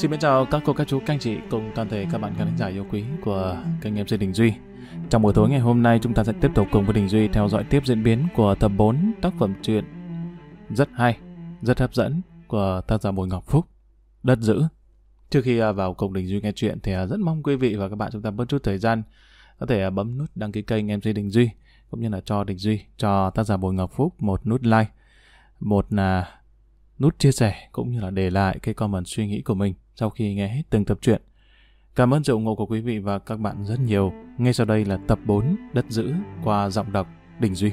Xin mến chào các cô, các chú, các anh chị cùng toàn thể các bạn khán giả yêu quý của kênh MC Đình Duy. Trong buổi tối ngày hôm nay chúng ta sẽ tiếp tục cùng với Đình Duy theo dõi tiếp diễn biến của tập 4 tác phẩm truyện rất hay, rất hấp dẫn của tác giả Bùi Ngọc Phúc, Đất Dữ. Trước khi à, vào cùng Đình Duy nghe chuyện thì à, rất mong quý vị và các bạn chúng ta bớt chút thời gian có thể à, bấm nút đăng ký kênh MC Đình Duy cũng như là cho Đình Duy, cho tác giả Bùi Ngọc Phúc một nút like, một là nút chia sẻ cũng như là để lại cái comment suy nghĩ của mình sau khi nghe hết từng tập truyện. Cảm ơn sự ủng hộ của quý vị và các bạn rất nhiều. Ngay sau đây là tập 4 Đất Giữ qua giọng đọc Đình Duy.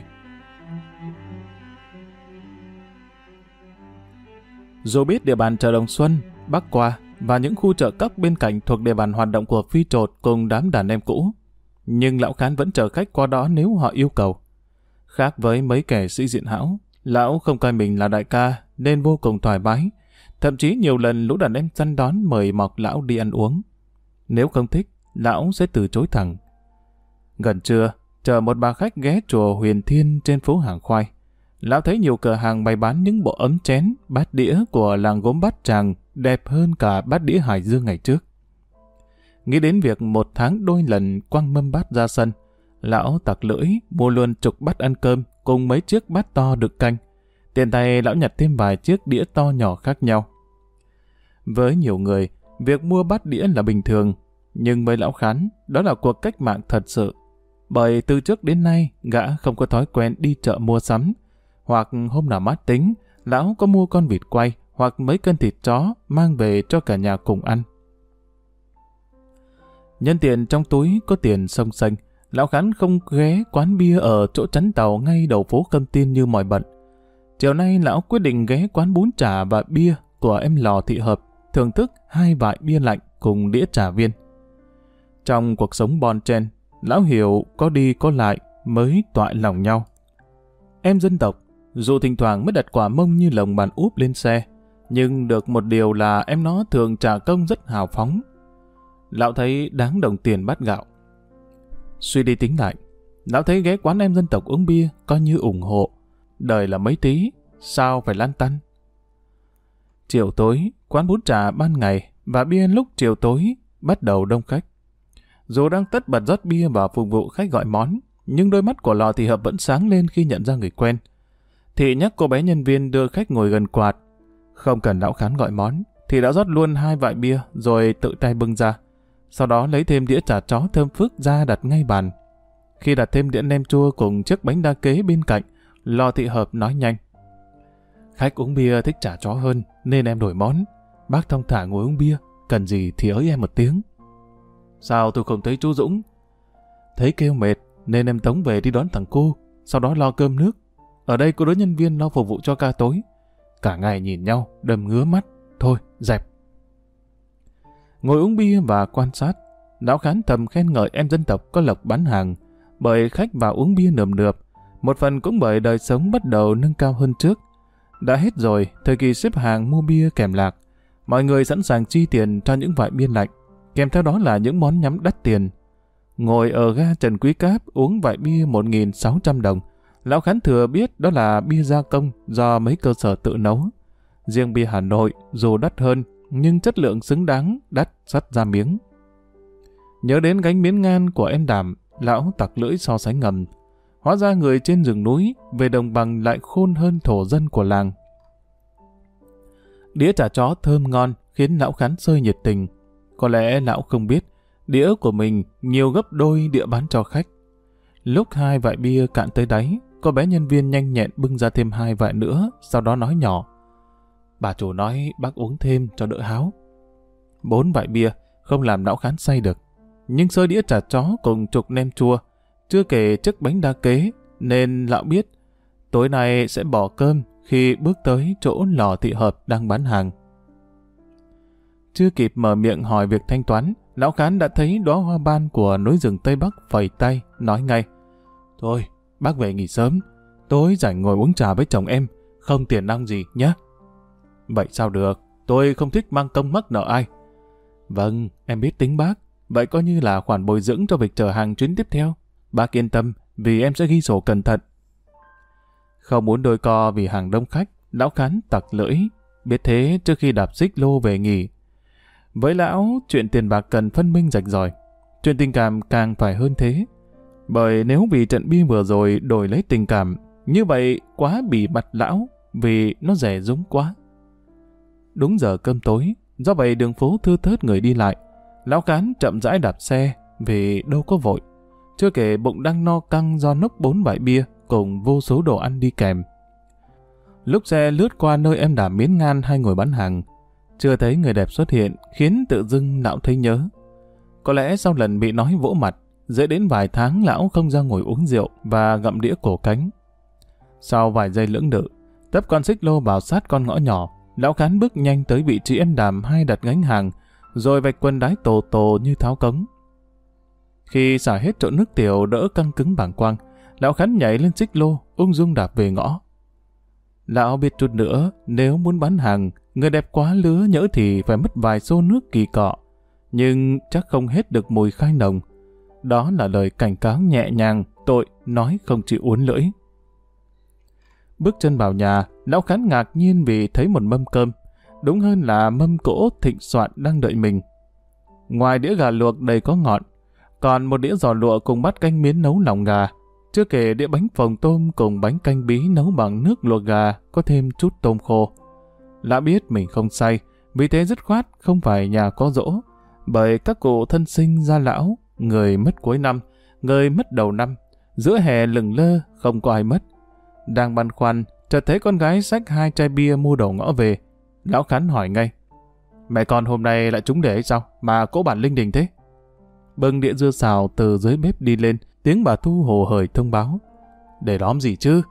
Dù biết địa bàn chợ Đồng Xuân, Bắc Qua và những khu chợ cấp bên cạnh thuộc địa bàn hoạt động của Phi Trột cùng đám đàn em cũ, nhưng lão khán vẫn chờ khách qua đó nếu họ yêu cầu. Khác với mấy kẻ sĩ diện hão, lão không coi mình là đại ca nên vô cùng thoải mái, Thậm chí nhiều lần lũ đàn em săn đón mời mọc lão đi ăn uống. Nếu không thích, lão sẽ từ chối thẳng. Gần trưa, chờ một bà khách ghé chùa Huyền Thiên trên phố Hàng Khoai. Lão thấy nhiều cửa hàng bày bán những bộ ấm chén, bát đĩa của làng gốm bát tràng đẹp hơn cả bát đĩa Hải Dương ngày trước. Nghĩ đến việc một tháng đôi lần quăng mâm bát ra sân, lão tặc lưỡi mua luôn chục bát ăn cơm cùng mấy chiếc bát to được canh. Tiền tay lão nhặt thêm vài chiếc đĩa to nhỏ khác nhau. Với nhiều người, việc mua bát đĩa là bình thường, nhưng với lão khán, đó là cuộc cách mạng thật sự. Bởi từ trước đến nay, gã không có thói quen đi chợ mua sắm, hoặc hôm nào mát tính, lão có mua con vịt quay hoặc mấy cân thịt chó mang về cho cả nhà cùng ăn. Nhân tiền trong túi có tiền sông xanh, lão khán không ghé quán bia ở chỗ chắn tàu ngay đầu phố Câm Tiên như mọi bận. Chiều nay lão quyết định ghé quán bún chả và bia của em lò thị hợp, thưởng thức hai vại bia lạnh cùng đĩa trà viên. Trong cuộc sống bon chen, lão hiểu có đi có lại mới tọa lòng nhau. Em dân tộc, dù thỉnh thoảng mới đặt quả mông như lồng bàn úp lên xe, nhưng được một điều là em nó thường trả công rất hào phóng. Lão thấy đáng đồng tiền bát gạo. Suy đi tính lại, lão thấy ghé quán em dân tộc uống bia coi như ủng hộ, đời là mấy tí, sao phải lan tăn? Chiều tối, quán bún trà ban ngày và bia lúc chiều tối bắt đầu đông khách. Dù đang tất bật rót bia và phục vụ khách gọi món, nhưng đôi mắt của lò thì hợp vẫn sáng lên khi nhận ra người quen. Thị nhắc cô bé nhân viên đưa khách ngồi gần quạt. Không cần lão khán gọi món, thì đã rót luôn hai vại bia rồi tự tay bưng ra. Sau đó lấy thêm đĩa chả chó thơm phức ra đặt ngay bàn. Khi đặt thêm đĩa nem chua cùng chiếc bánh đa kế bên cạnh, Lò thị hợp nói nhanh. Khách uống bia thích trả chó hơn, nên em đổi món. Bác thông thả ngồi uống bia, cần gì thì ới em một tiếng. Sao tôi không thấy chú Dũng? Thấy kêu mệt, nên em tống về đi đón thằng cô, sau đó lo cơm nước. Ở đây có đối nhân viên lo phục vụ cho ca tối. Cả ngày nhìn nhau, đầm ngứa mắt. Thôi, dẹp. Ngồi uống bia và quan sát, lão khán thầm khen ngợi em dân tộc có lộc bán hàng, bởi khách vào uống bia nườm nượp, một phần cũng bởi đời sống bắt đầu nâng cao hơn trước. Đã hết rồi, thời kỳ xếp hàng mua bia kèm lạc. Mọi người sẵn sàng chi tiền cho những vại bia lạnh, kèm theo đó là những món nhắm đắt tiền. Ngồi ở ga Trần Quý Cáp uống vại bia 1.600 đồng. Lão Khán Thừa biết đó là bia gia công do mấy cơ sở tự nấu. Riêng bia Hà Nội dù đắt hơn, nhưng chất lượng xứng đáng, đắt sắt ra miếng. Nhớ đến gánh miếng ngan của em Đàm, lão tặc lưỡi so sánh ngầm, Hóa ra người trên rừng núi, về đồng bằng lại khôn hơn thổ dân của làng. Đĩa chả chó thơm ngon khiến lão khán sơi nhiệt tình. Có lẽ lão không biết, đĩa của mình nhiều gấp đôi đĩa bán cho khách. Lúc hai vại bia cạn tới đáy, cô bé nhân viên nhanh nhẹn bưng ra thêm hai vại nữa, sau đó nói nhỏ. Bà chủ nói bác uống thêm cho đỡ háo. Bốn vại bia, không làm lão khán say được. Nhưng sơi đĩa chả chó cùng chục nem chua, chưa kể chiếc bánh đa kế, nên lão biết tối nay sẽ bỏ cơm khi bước tới chỗ lò thị hợp đang bán hàng. Chưa kịp mở miệng hỏi việc thanh toán, lão khán đã thấy đóa hoa ban của núi rừng Tây Bắc phẩy tay, nói ngay. Thôi, bác về nghỉ sớm, tối rảnh ngồi uống trà với chồng em, không tiền năng gì nhé. Vậy sao được, tôi không thích mang công mắc nợ ai. Vâng, em biết tính bác, vậy coi như là khoản bồi dưỡng cho việc chờ hàng chuyến tiếp theo. Bác yên tâm, vì em sẽ ghi sổ cẩn thận. Không muốn đôi co vì hàng đông khách, lão khán tặc lưỡi. Biết thế trước khi đạp xích lô về nghỉ. Với lão, chuyện tiền bạc cần phân minh rạch ròi. Chuyện tình cảm càng phải hơn thế. Bởi nếu vì trận bi vừa rồi đổi lấy tình cảm, như vậy quá bị mặt lão vì nó rẻ rúng quá. Đúng giờ cơm tối, do vậy đường phố thưa thớt người đi lại. Lão cán chậm rãi đạp xe vì đâu có vội. Chưa kể bụng đang no căng do nốc bốn bãi bia cùng vô số đồ ăn đi kèm. Lúc xe lướt qua nơi em đã miến ngan hai ngồi bán hàng, chưa thấy người đẹp xuất hiện khiến tự dưng lão thấy nhớ. Có lẽ sau lần bị nói vỗ mặt, dễ đến vài tháng lão không ra ngồi uống rượu và gặm đĩa cổ cánh. Sau vài giây lưỡng lự, tấp con xích lô vào sát con ngõ nhỏ, lão khán bước nhanh tới vị trí em đàm hai đặt gánh hàng, rồi vạch quần đái tổ tổ như tháo cống. Khi xả hết trộn nước tiểu đỡ căng cứng bảng quang, lão khán nhảy lên xích lô, ung dung đạp về ngõ. Lão biết chút nữa, nếu muốn bán hàng, người đẹp quá lứa nhỡ thì phải mất vài xô nước kỳ cọ. Nhưng chắc không hết được mùi khai nồng. Đó là lời cảnh cáo nhẹ nhàng, tội, nói không chịu uốn lưỡi. Bước chân vào nhà, lão khán ngạc nhiên vì thấy một mâm cơm. Đúng hơn là mâm cỗ thịnh soạn đang đợi mình. Ngoài đĩa gà luộc đầy có ngọn, còn một đĩa giò lụa cùng bát canh miến nấu lòng gà. Chưa kể đĩa bánh phồng tôm cùng bánh canh bí nấu bằng nước luộc gà có thêm chút tôm khô. Lã biết mình không say, vì thế dứt khoát không phải nhà có dỗ. Bởi các cụ thân sinh ra lão, người mất cuối năm, người mất đầu năm, giữa hè lừng lơ, không có ai mất. Đang băn khoăn, chợt thấy con gái xách hai chai bia mua đầu ngõ về. Lão Khán hỏi ngay, mẹ con hôm nay lại trúng để hay sao, mà cố bản linh đình thế? Bưng đĩa dưa xào từ dưới bếp đi lên, tiếng bà Thu hồ hởi thông báo. Để đóm gì chứ?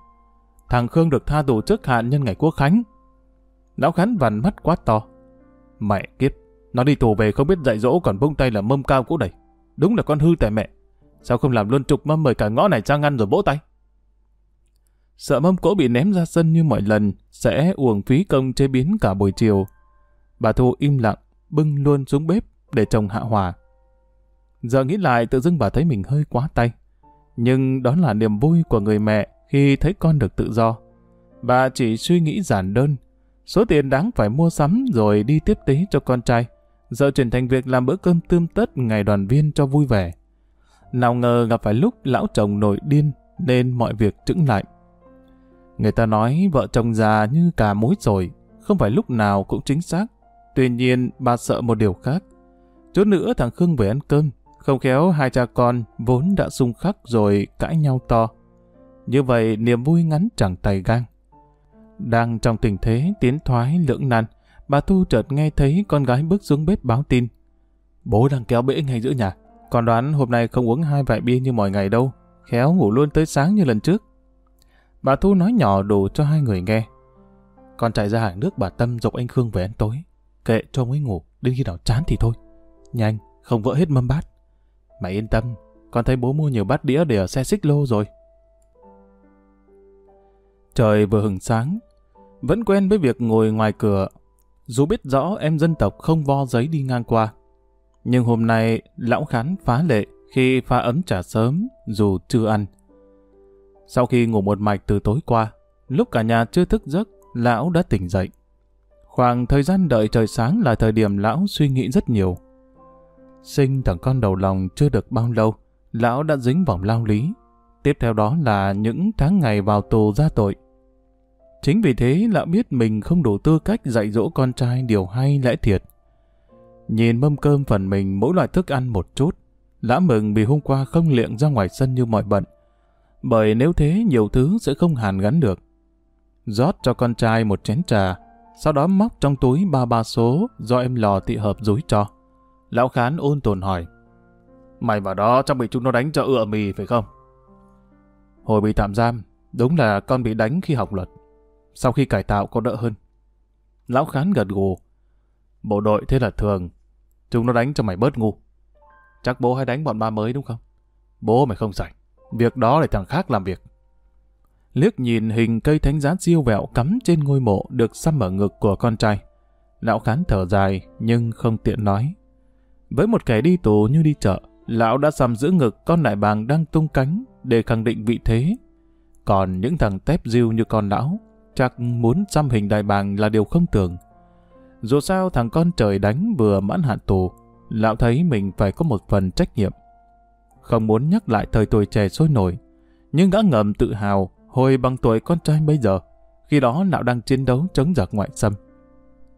Thằng Khương được tha tù trước hạn nhân ngày quốc khánh. Lão Khán vằn mắt quá to. Mẹ kiếp, nó đi tù về không biết dạy dỗ còn bông tay là mâm cao cũ đẩy. Đúng là con hư tại mẹ. Sao không làm luôn trục mâm mời cả ngõ này sang ăn rồi vỗ tay? Sợ mâm cỗ bị ném ra sân như mọi lần, sẽ uổng phí công chế biến cả buổi chiều. Bà Thu im lặng, bưng luôn xuống bếp để chồng hạ hòa. Giờ nghĩ lại tự dưng bà thấy mình hơi quá tay. Nhưng đó là niềm vui của người mẹ khi thấy con được tự do. Bà chỉ suy nghĩ giản đơn. Số tiền đáng phải mua sắm rồi đi tiếp tế cho con trai. Giờ chuyển thành việc làm bữa cơm tươm tất ngày đoàn viên cho vui vẻ. Nào ngờ gặp phải lúc lão chồng nổi điên nên mọi việc trứng lại. Người ta nói vợ chồng già như cả mối rồi, không phải lúc nào cũng chính xác. Tuy nhiên, bà sợ một điều khác. Chút nữa thằng Khương về ăn cơm, không khéo hai cha con vốn đã xung khắc rồi cãi nhau to. Như vậy niềm vui ngắn chẳng tay gang. Đang trong tình thế tiến thoái lưỡng nan, bà Thu chợt nghe thấy con gái bước xuống bếp báo tin. Bố đang kéo bể ngay giữa nhà, còn đoán hôm nay không uống hai vại bia như mọi ngày đâu, khéo ngủ luôn tới sáng như lần trước. Bà Thu nói nhỏ đủ cho hai người nghe. Con chạy ra hàng nước bà Tâm dục anh Khương về ăn tối. Kệ cho ông ấy ngủ, đến khi nào chán thì thôi. Nhanh, không vỡ hết mâm bát. Mày yên tâm, con thấy bố mua nhiều bát đĩa để ở xe xích lô rồi. Trời vừa hừng sáng, vẫn quen với việc ngồi ngoài cửa, dù biết rõ em dân tộc không vo giấy đi ngang qua. Nhưng hôm nay, lão khán phá lệ khi pha ấm trà sớm, dù chưa ăn. Sau khi ngủ một mạch từ tối qua, lúc cả nhà chưa thức giấc, lão đã tỉnh dậy. Khoảng thời gian đợi trời sáng là thời điểm lão suy nghĩ rất nhiều. Sinh thằng con đầu lòng chưa được bao lâu, lão đã dính vòng lao lý. Tiếp theo đó là những tháng ngày vào tù ra tội. Chính vì thế lão biết mình không đủ tư cách dạy dỗ con trai điều hay lẽ thiệt. Nhìn mâm cơm phần mình mỗi loại thức ăn một chút, lão mừng vì hôm qua không liệng ra ngoài sân như mọi bận. Bởi nếu thế nhiều thứ sẽ không hàn gắn được. rót cho con trai một chén trà, sau đó móc trong túi ba ba số do em lò thị hợp dối cho. Lão Khán ôn tồn hỏi. Mày vào đó chắc bị chúng nó đánh cho ựa mì phải không? Hồi bị tạm giam, đúng là con bị đánh khi học luật. Sau khi cải tạo có đỡ hơn. Lão Khán gật gù. Bộ đội thế là thường. Chúng nó đánh cho mày bớt ngu. Chắc bố hay đánh bọn ba mới đúng không? Bố mày không rảnh. Việc đó để thằng khác làm việc. Liếc nhìn hình cây thánh giá siêu vẹo cắm trên ngôi mộ được xăm ở ngực của con trai. Lão khán thở dài nhưng không tiện nói. Với một kẻ đi tù như đi chợ, lão đã xăm giữ ngực con đại bàng đang tung cánh để khẳng định vị thế. Còn những thằng tép diêu như con lão, chắc muốn xăm hình đại bàng là điều không tưởng. Dù sao thằng con trời đánh vừa mãn hạn tù, lão thấy mình phải có một phần trách nhiệm. Không muốn nhắc lại thời tuổi trẻ sôi nổi, nhưng gã ngầm tự hào hồi bằng tuổi con trai bây giờ, khi đó lão đang chiến đấu chống giặc ngoại xâm.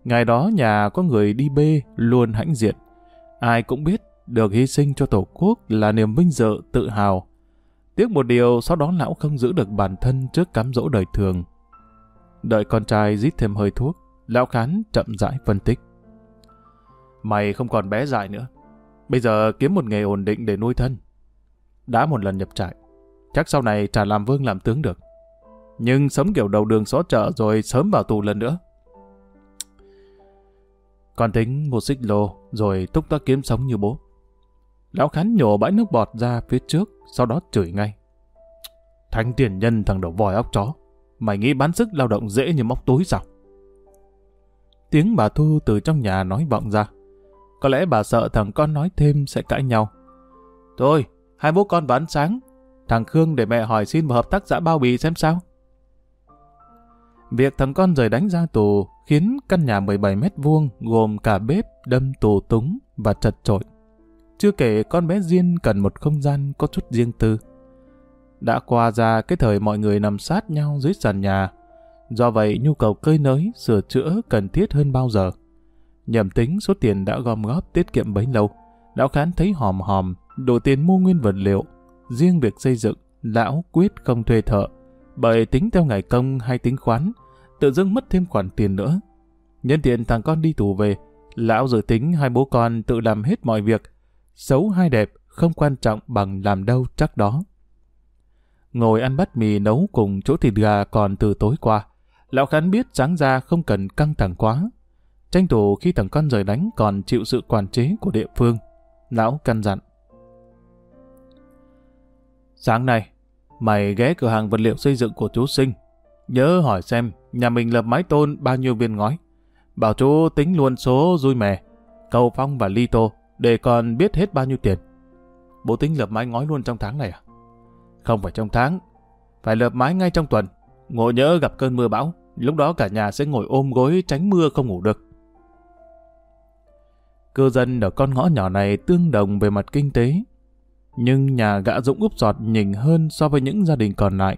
Ngày đó nhà có người đi bê luôn hãnh diện. Ai cũng biết được hy sinh cho Tổ quốc là niềm vinh dự, tự hào. Tiếc một điều sau đó lão không giữ được bản thân trước cám dỗ đời thường. Đợi con trai rít thêm hơi thuốc, lão khán chậm rãi phân tích. Mày không còn bé dại nữa. Bây giờ kiếm một nghề ổn định để nuôi thân. Đã một lần nhập trại, chắc sau này trả làm vương làm tướng được. Nhưng sống kiểu đầu đường xó chợ rồi sớm vào tù lần nữa. Con tính một xích lô rồi túc tắc kiếm sống như bố. Lão Khán nhổ bãi nước bọt ra phía trước, sau đó chửi ngay. Thánh tiền nhân thằng đầu vòi óc chó. Mày nghĩ bán sức lao động dễ như móc túi sao? Tiếng bà Thu từ trong nhà nói vọng ra. Có lẽ bà sợ thằng con nói thêm sẽ cãi nhau. Thôi, hai bố con bán sáng. Thằng Khương để mẹ hỏi xin một hợp tác xã bao bì xem sao. Việc thằng con rời đánh ra tù khiến căn nhà 17 mét vuông gồm cả bếp, đâm tù túng và chật trội. Chưa kể con bé Diên cần một không gian có chút riêng tư. Đã qua ra cái thời mọi người nằm sát nhau dưới sàn nhà. Do vậy nhu cầu cơi nới, sửa chữa cần thiết hơn bao giờ. Nhầm tính số tiền đã gom góp tiết kiệm bấy lâu. Lão Khán thấy hòm hòm, đủ tiền mua nguyên vật liệu. Riêng việc xây dựng, lão quyết không thuê thợ. Bởi tính theo ngày công hay tính khoán, tự dưng mất thêm khoản tiền nữa. Nhân tiện thằng con đi tù về, lão dự tính hai bố con tự làm hết mọi việc, xấu hay đẹp không quan trọng bằng làm đâu chắc đó. Ngồi ăn bát mì nấu cùng chỗ thịt gà còn từ tối qua, lão khán biết sáng ra không cần căng thẳng quá. Tranh thủ khi thằng con rời đánh còn chịu sự quản chế của địa phương, lão căn dặn. Sáng nay, mày ghé cửa hàng vật liệu xây dựng của chú Sinh. Nhớ hỏi xem nhà mình lập mái tôn bao nhiêu viên ngói. Bảo chú tính luôn số rui mè, cầu phong và ly tô để còn biết hết bao nhiêu tiền. Bố tính lập mái ngói luôn trong tháng này à? Không phải trong tháng, phải lập mái ngay trong tuần. Ngộ nhớ gặp cơn mưa bão, lúc đó cả nhà sẽ ngồi ôm gối tránh mưa không ngủ được. Cư dân ở con ngõ nhỏ này tương đồng về mặt kinh tế, nhưng nhà gã Dũng úp giọt nhỉnh hơn so với những gia đình còn lại.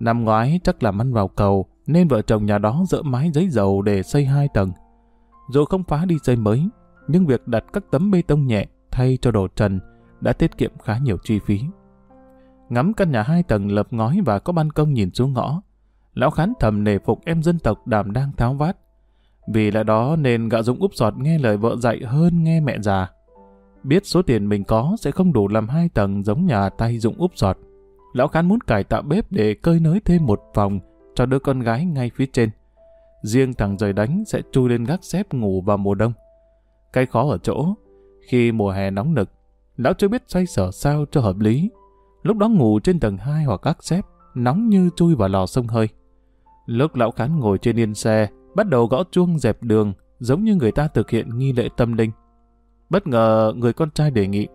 Năm ngoái chắc làm ăn vào cầu, nên vợ chồng nhà đó dỡ mái giấy dầu để xây hai tầng. Dù không phá đi xây mới, nhưng việc đặt các tấm bê tông nhẹ thay cho đồ trần đã tiết kiệm khá nhiều chi phí. Ngắm căn nhà hai tầng lập ngói và có ban công nhìn xuống ngõ, lão khán thầm nề phục em dân tộc đảm đang tháo vát. Vì lẽ đó nên gã Dũng úp sọt nghe lời vợ dạy hơn nghe mẹ già. Biết số tiền mình có sẽ không đủ làm hai tầng giống nhà tay dụng úp giọt Lão khán muốn cải tạo bếp để cơi nới thêm một phòng cho đứa con gái ngay phía trên. Riêng thằng rời đánh sẽ chui lên gác xếp ngủ vào mùa đông. Cái khó ở chỗ, khi mùa hè nóng nực, lão chưa biết xoay sở sao cho hợp lý. Lúc đó ngủ trên tầng 2 hoặc gác xếp, nóng như chui vào lò sông hơi. Lúc lão khán ngồi trên yên xe, bắt đầu gõ chuông dẹp đường, giống như người ta thực hiện nghi lễ tâm linh. Bất ngờ người con trai đề nghị.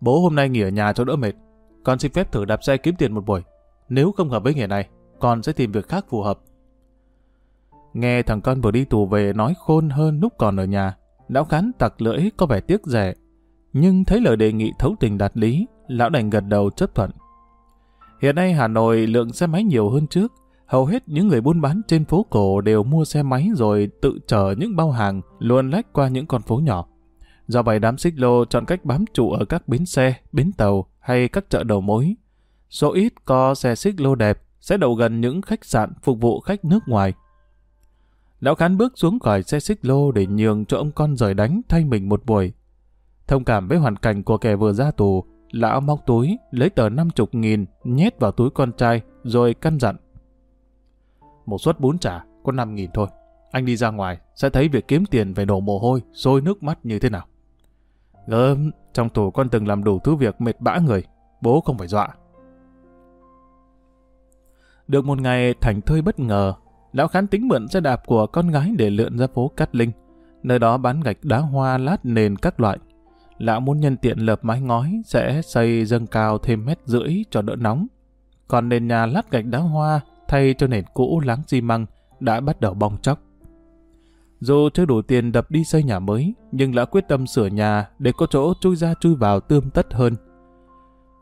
Bố hôm nay nghỉ ở nhà cho đỡ mệt, con xin phép thử đạp xe kiếm tiền một buổi. Nếu không hợp với nghề này, con sẽ tìm việc khác phù hợp. Nghe thằng con vừa đi tù về nói khôn hơn lúc còn ở nhà, lão khán tặc lưỡi có vẻ tiếc rẻ. Nhưng thấy lời đề nghị thấu tình đạt lý, lão đành gật đầu chấp thuận. Hiện nay Hà Nội lượng xe máy nhiều hơn trước, hầu hết những người buôn bán trên phố cổ đều mua xe máy rồi tự chở những bao hàng luồn lách qua những con phố nhỏ. Do vậy đám xích lô chọn cách bám trụ ở các bến xe, bến tàu hay các chợ đầu mối. Số ít có xe xích lô đẹp sẽ đậu gần những khách sạn phục vụ khách nước ngoài. Lão Khán bước xuống khỏi xe xích lô để nhường cho ông con rời đánh thay mình một buổi. Thông cảm với hoàn cảnh của kẻ vừa ra tù, lão móc túi, lấy tờ năm chục nghìn, nhét vào túi con trai, rồi căn dặn. Một suất bún chả, có năm nghìn thôi. Anh đi ra ngoài, sẽ thấy việc kiếm tiền về đổ mồ hôi, sôi nước mắt như thế nào. Gớm, trong tù con từng làm đủ thứ việc mệt bã người, bố không phải dọa. Được một ngày thành thơi bất ngờ, lão khán tính mượn xe đạp của con gái để lượn ra phố Cát Linh, nơi đó bán gạch đá hoa lát nền các loại. Lão muốn nhân tiện lợp mái ngói sẽ xây dâng cao thêm mét rưỡi cho đỡ nóng. Còn nền nhà lát gạch đá hoa thay cho nền cũ láng xi măng đã bắt đầu bong chóc. Dù chưa đủ tiền đập đi xây nhà mới, nhưng lão quyết tâm sửa nhà để có chỗ chui ra chui vào tươm tất hơn.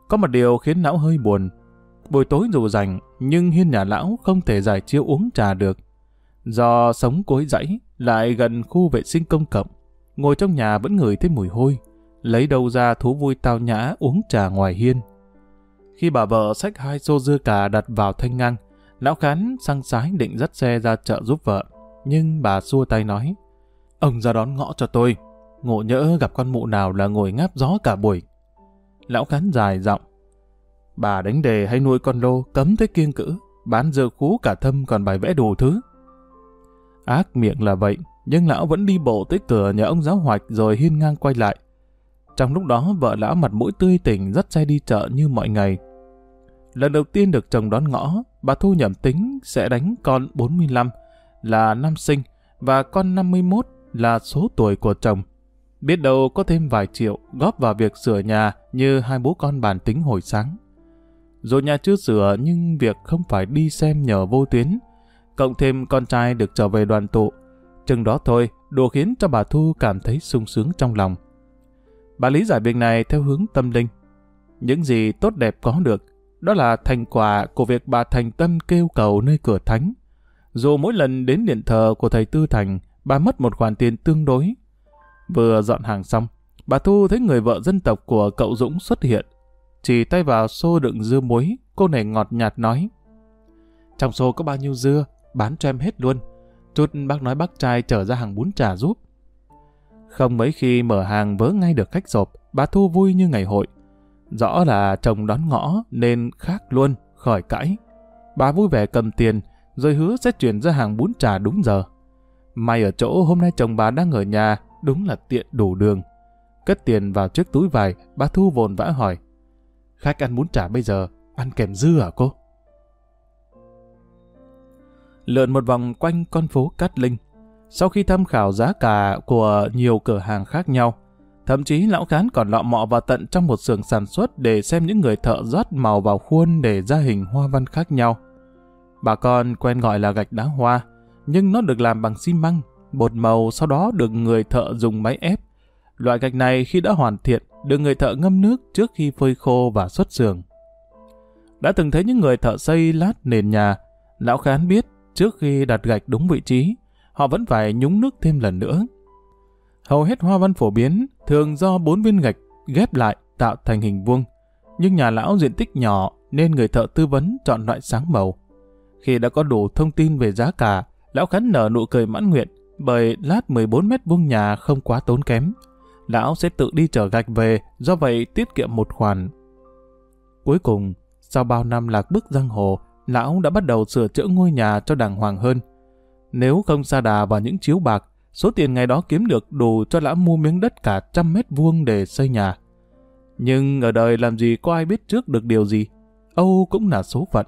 Có một điều khiến lão hơi buồn. Buổi tối dù rảnh, nhưng hiên nhà lão không thể giải chiếu uống trà được. Do sống cối dãy, lại gần khu vệ sinh công cộng, ngồi trong nhà vẫn ngửi thấy mùi hôi, lấy đâu ra thú vui tao nhã uống trà ngoài hiên. Khi bà vợ xách hai xô dưa cà đặt vào thanh ngang, lão khán sang sái định dắt xe ra chợ giúp vợ, nhưng bà xua tay nói, ông ra đón ngõ cho tôi, ngộ nhỡ gặp con mụ nào là ngồi ngáp gió cả buổi. Lão khán dài giọng, bà đánh đề hay nuôi con lô cấm tới kiêng cữ, bán dơ khú cả thâm còn bài vẽ đủ thứ. Ác miệng là vậy, nhưng lão vẫn đi bộ tới cửa nhà ông giáo hoạch rồi hiên ngang quay lại. Trong lúc đó vợ lão mặt mũi tươi tỉnh dắt xe đi chợ như mọi ngày. Lần đầu tiên được chồng đón ngõ, bà Thu nhẩm tính sẽ đánh con 45 là năm sinh và con 51 là số tuổi của chồng. Biết đâu có thêm vài triệu góp vào việc sửa nhà như hai bố con bàn tính hồi sáng. Dù nhà chưa sửa nhưng việc không phải đi xem nhờ vô tuyến, cộng thêm con trai được trở về đoàn tụ. Chừng đó thôi, đủ khiến cho bà Thu cảm thấy sung sướng trong lòng. Bà lý giải việc này theo hướng tâm linh. Những gì tốt đẹp có được, đó là thành quả của việc bà thành tâm kêu cầu nơi cửa thánh. Dù mỗi lần đến điện thờ của thầy Tư Thành, bà mất một khoản tiền tương đối. Vừa dọn hàng xong, bà Thu thấy người vợ dân tộc của cậu Dũng xuất hiện. Chỉ tay vào xô đựng dưa muối, cô này ngọt nhạt nói. Trong xô có bao nhiêu dưa, bán cho em hết luôn. Chút bác nói bác trai trở ra hàng bún trà giúp. Không mấy khi mở hàng vớ ngay được khách sộp, bà Thu vui như ngày hội. Rõ là chồng đón ngõ nên khác luôn, khỏi cãi. Bà vui vẻ cầm tiền, rồi hứa sẽ chuyển ra hàng bún trà đúng giờ. May ở chỗ hôm nay chồng bà đang ở nhà, đúng là tiện đủ đường. Cất tiền vào chiếc túi vải, bà Thu vồn vã hỏi. Khách ăn bún trà bây giờ, ăn kèm dư à cô? Lượn một vòng quanh con phố Cát Linh. Sau khi tham khảo giá cả của nhiều cửa hàng khác nhau, thậm chí lão khán còn lọ mọ vào tận trong một xưởng sản xuất để xem những người thợ rót màu vào khuôn để ra hình hoa văn khác nhau. Bà con quen gọi là gạch đá hoa, nhưng nó được làm bằng xi măng, bột màu sau đó được người thợ dùng máy ép. Loại gạch này khi đã hoàn thiện, được người thợ ngâm nước trước khi phơi khô và xuất xưởng. Đã từng thấy những người thợ xây lát nền nhà, lão khán biết trước khi đặt gạch đúng vị trí, họ vẫn phải nhúng nước thêm lần nữa. Hầu hết hoa văn phổ biến thường do bốn viên gạch ghép lại tạo thành hình vuông, nhưng nhà lão diện tích nhỏ nên người thợ tư vấn chọn loại sáng màu. Khi đã có đủ thông tin về giá cả, lão khán nở nụ cười mãn nguyện bởi lát 14 mét vuông nhà không quá tốn kém. Lão sẽ tự đi chở gạch về, do vậy tiết kiệm một khoản. Cuối cùng, sau bao năm lạc bước giang hồ, lão đã bắt đầu sửa chữa ngôi nhà cho đàng hoàng hơn. Nếu không xa đà vào những chiếu bạc, số tiền ngày đó kiếm được đủ cho lão mua miếng đất cả trăm mét vuông để xây nhà. Nhưng ở đời làm gì có ai biết trước được điều gì? Âu cũng là số phận.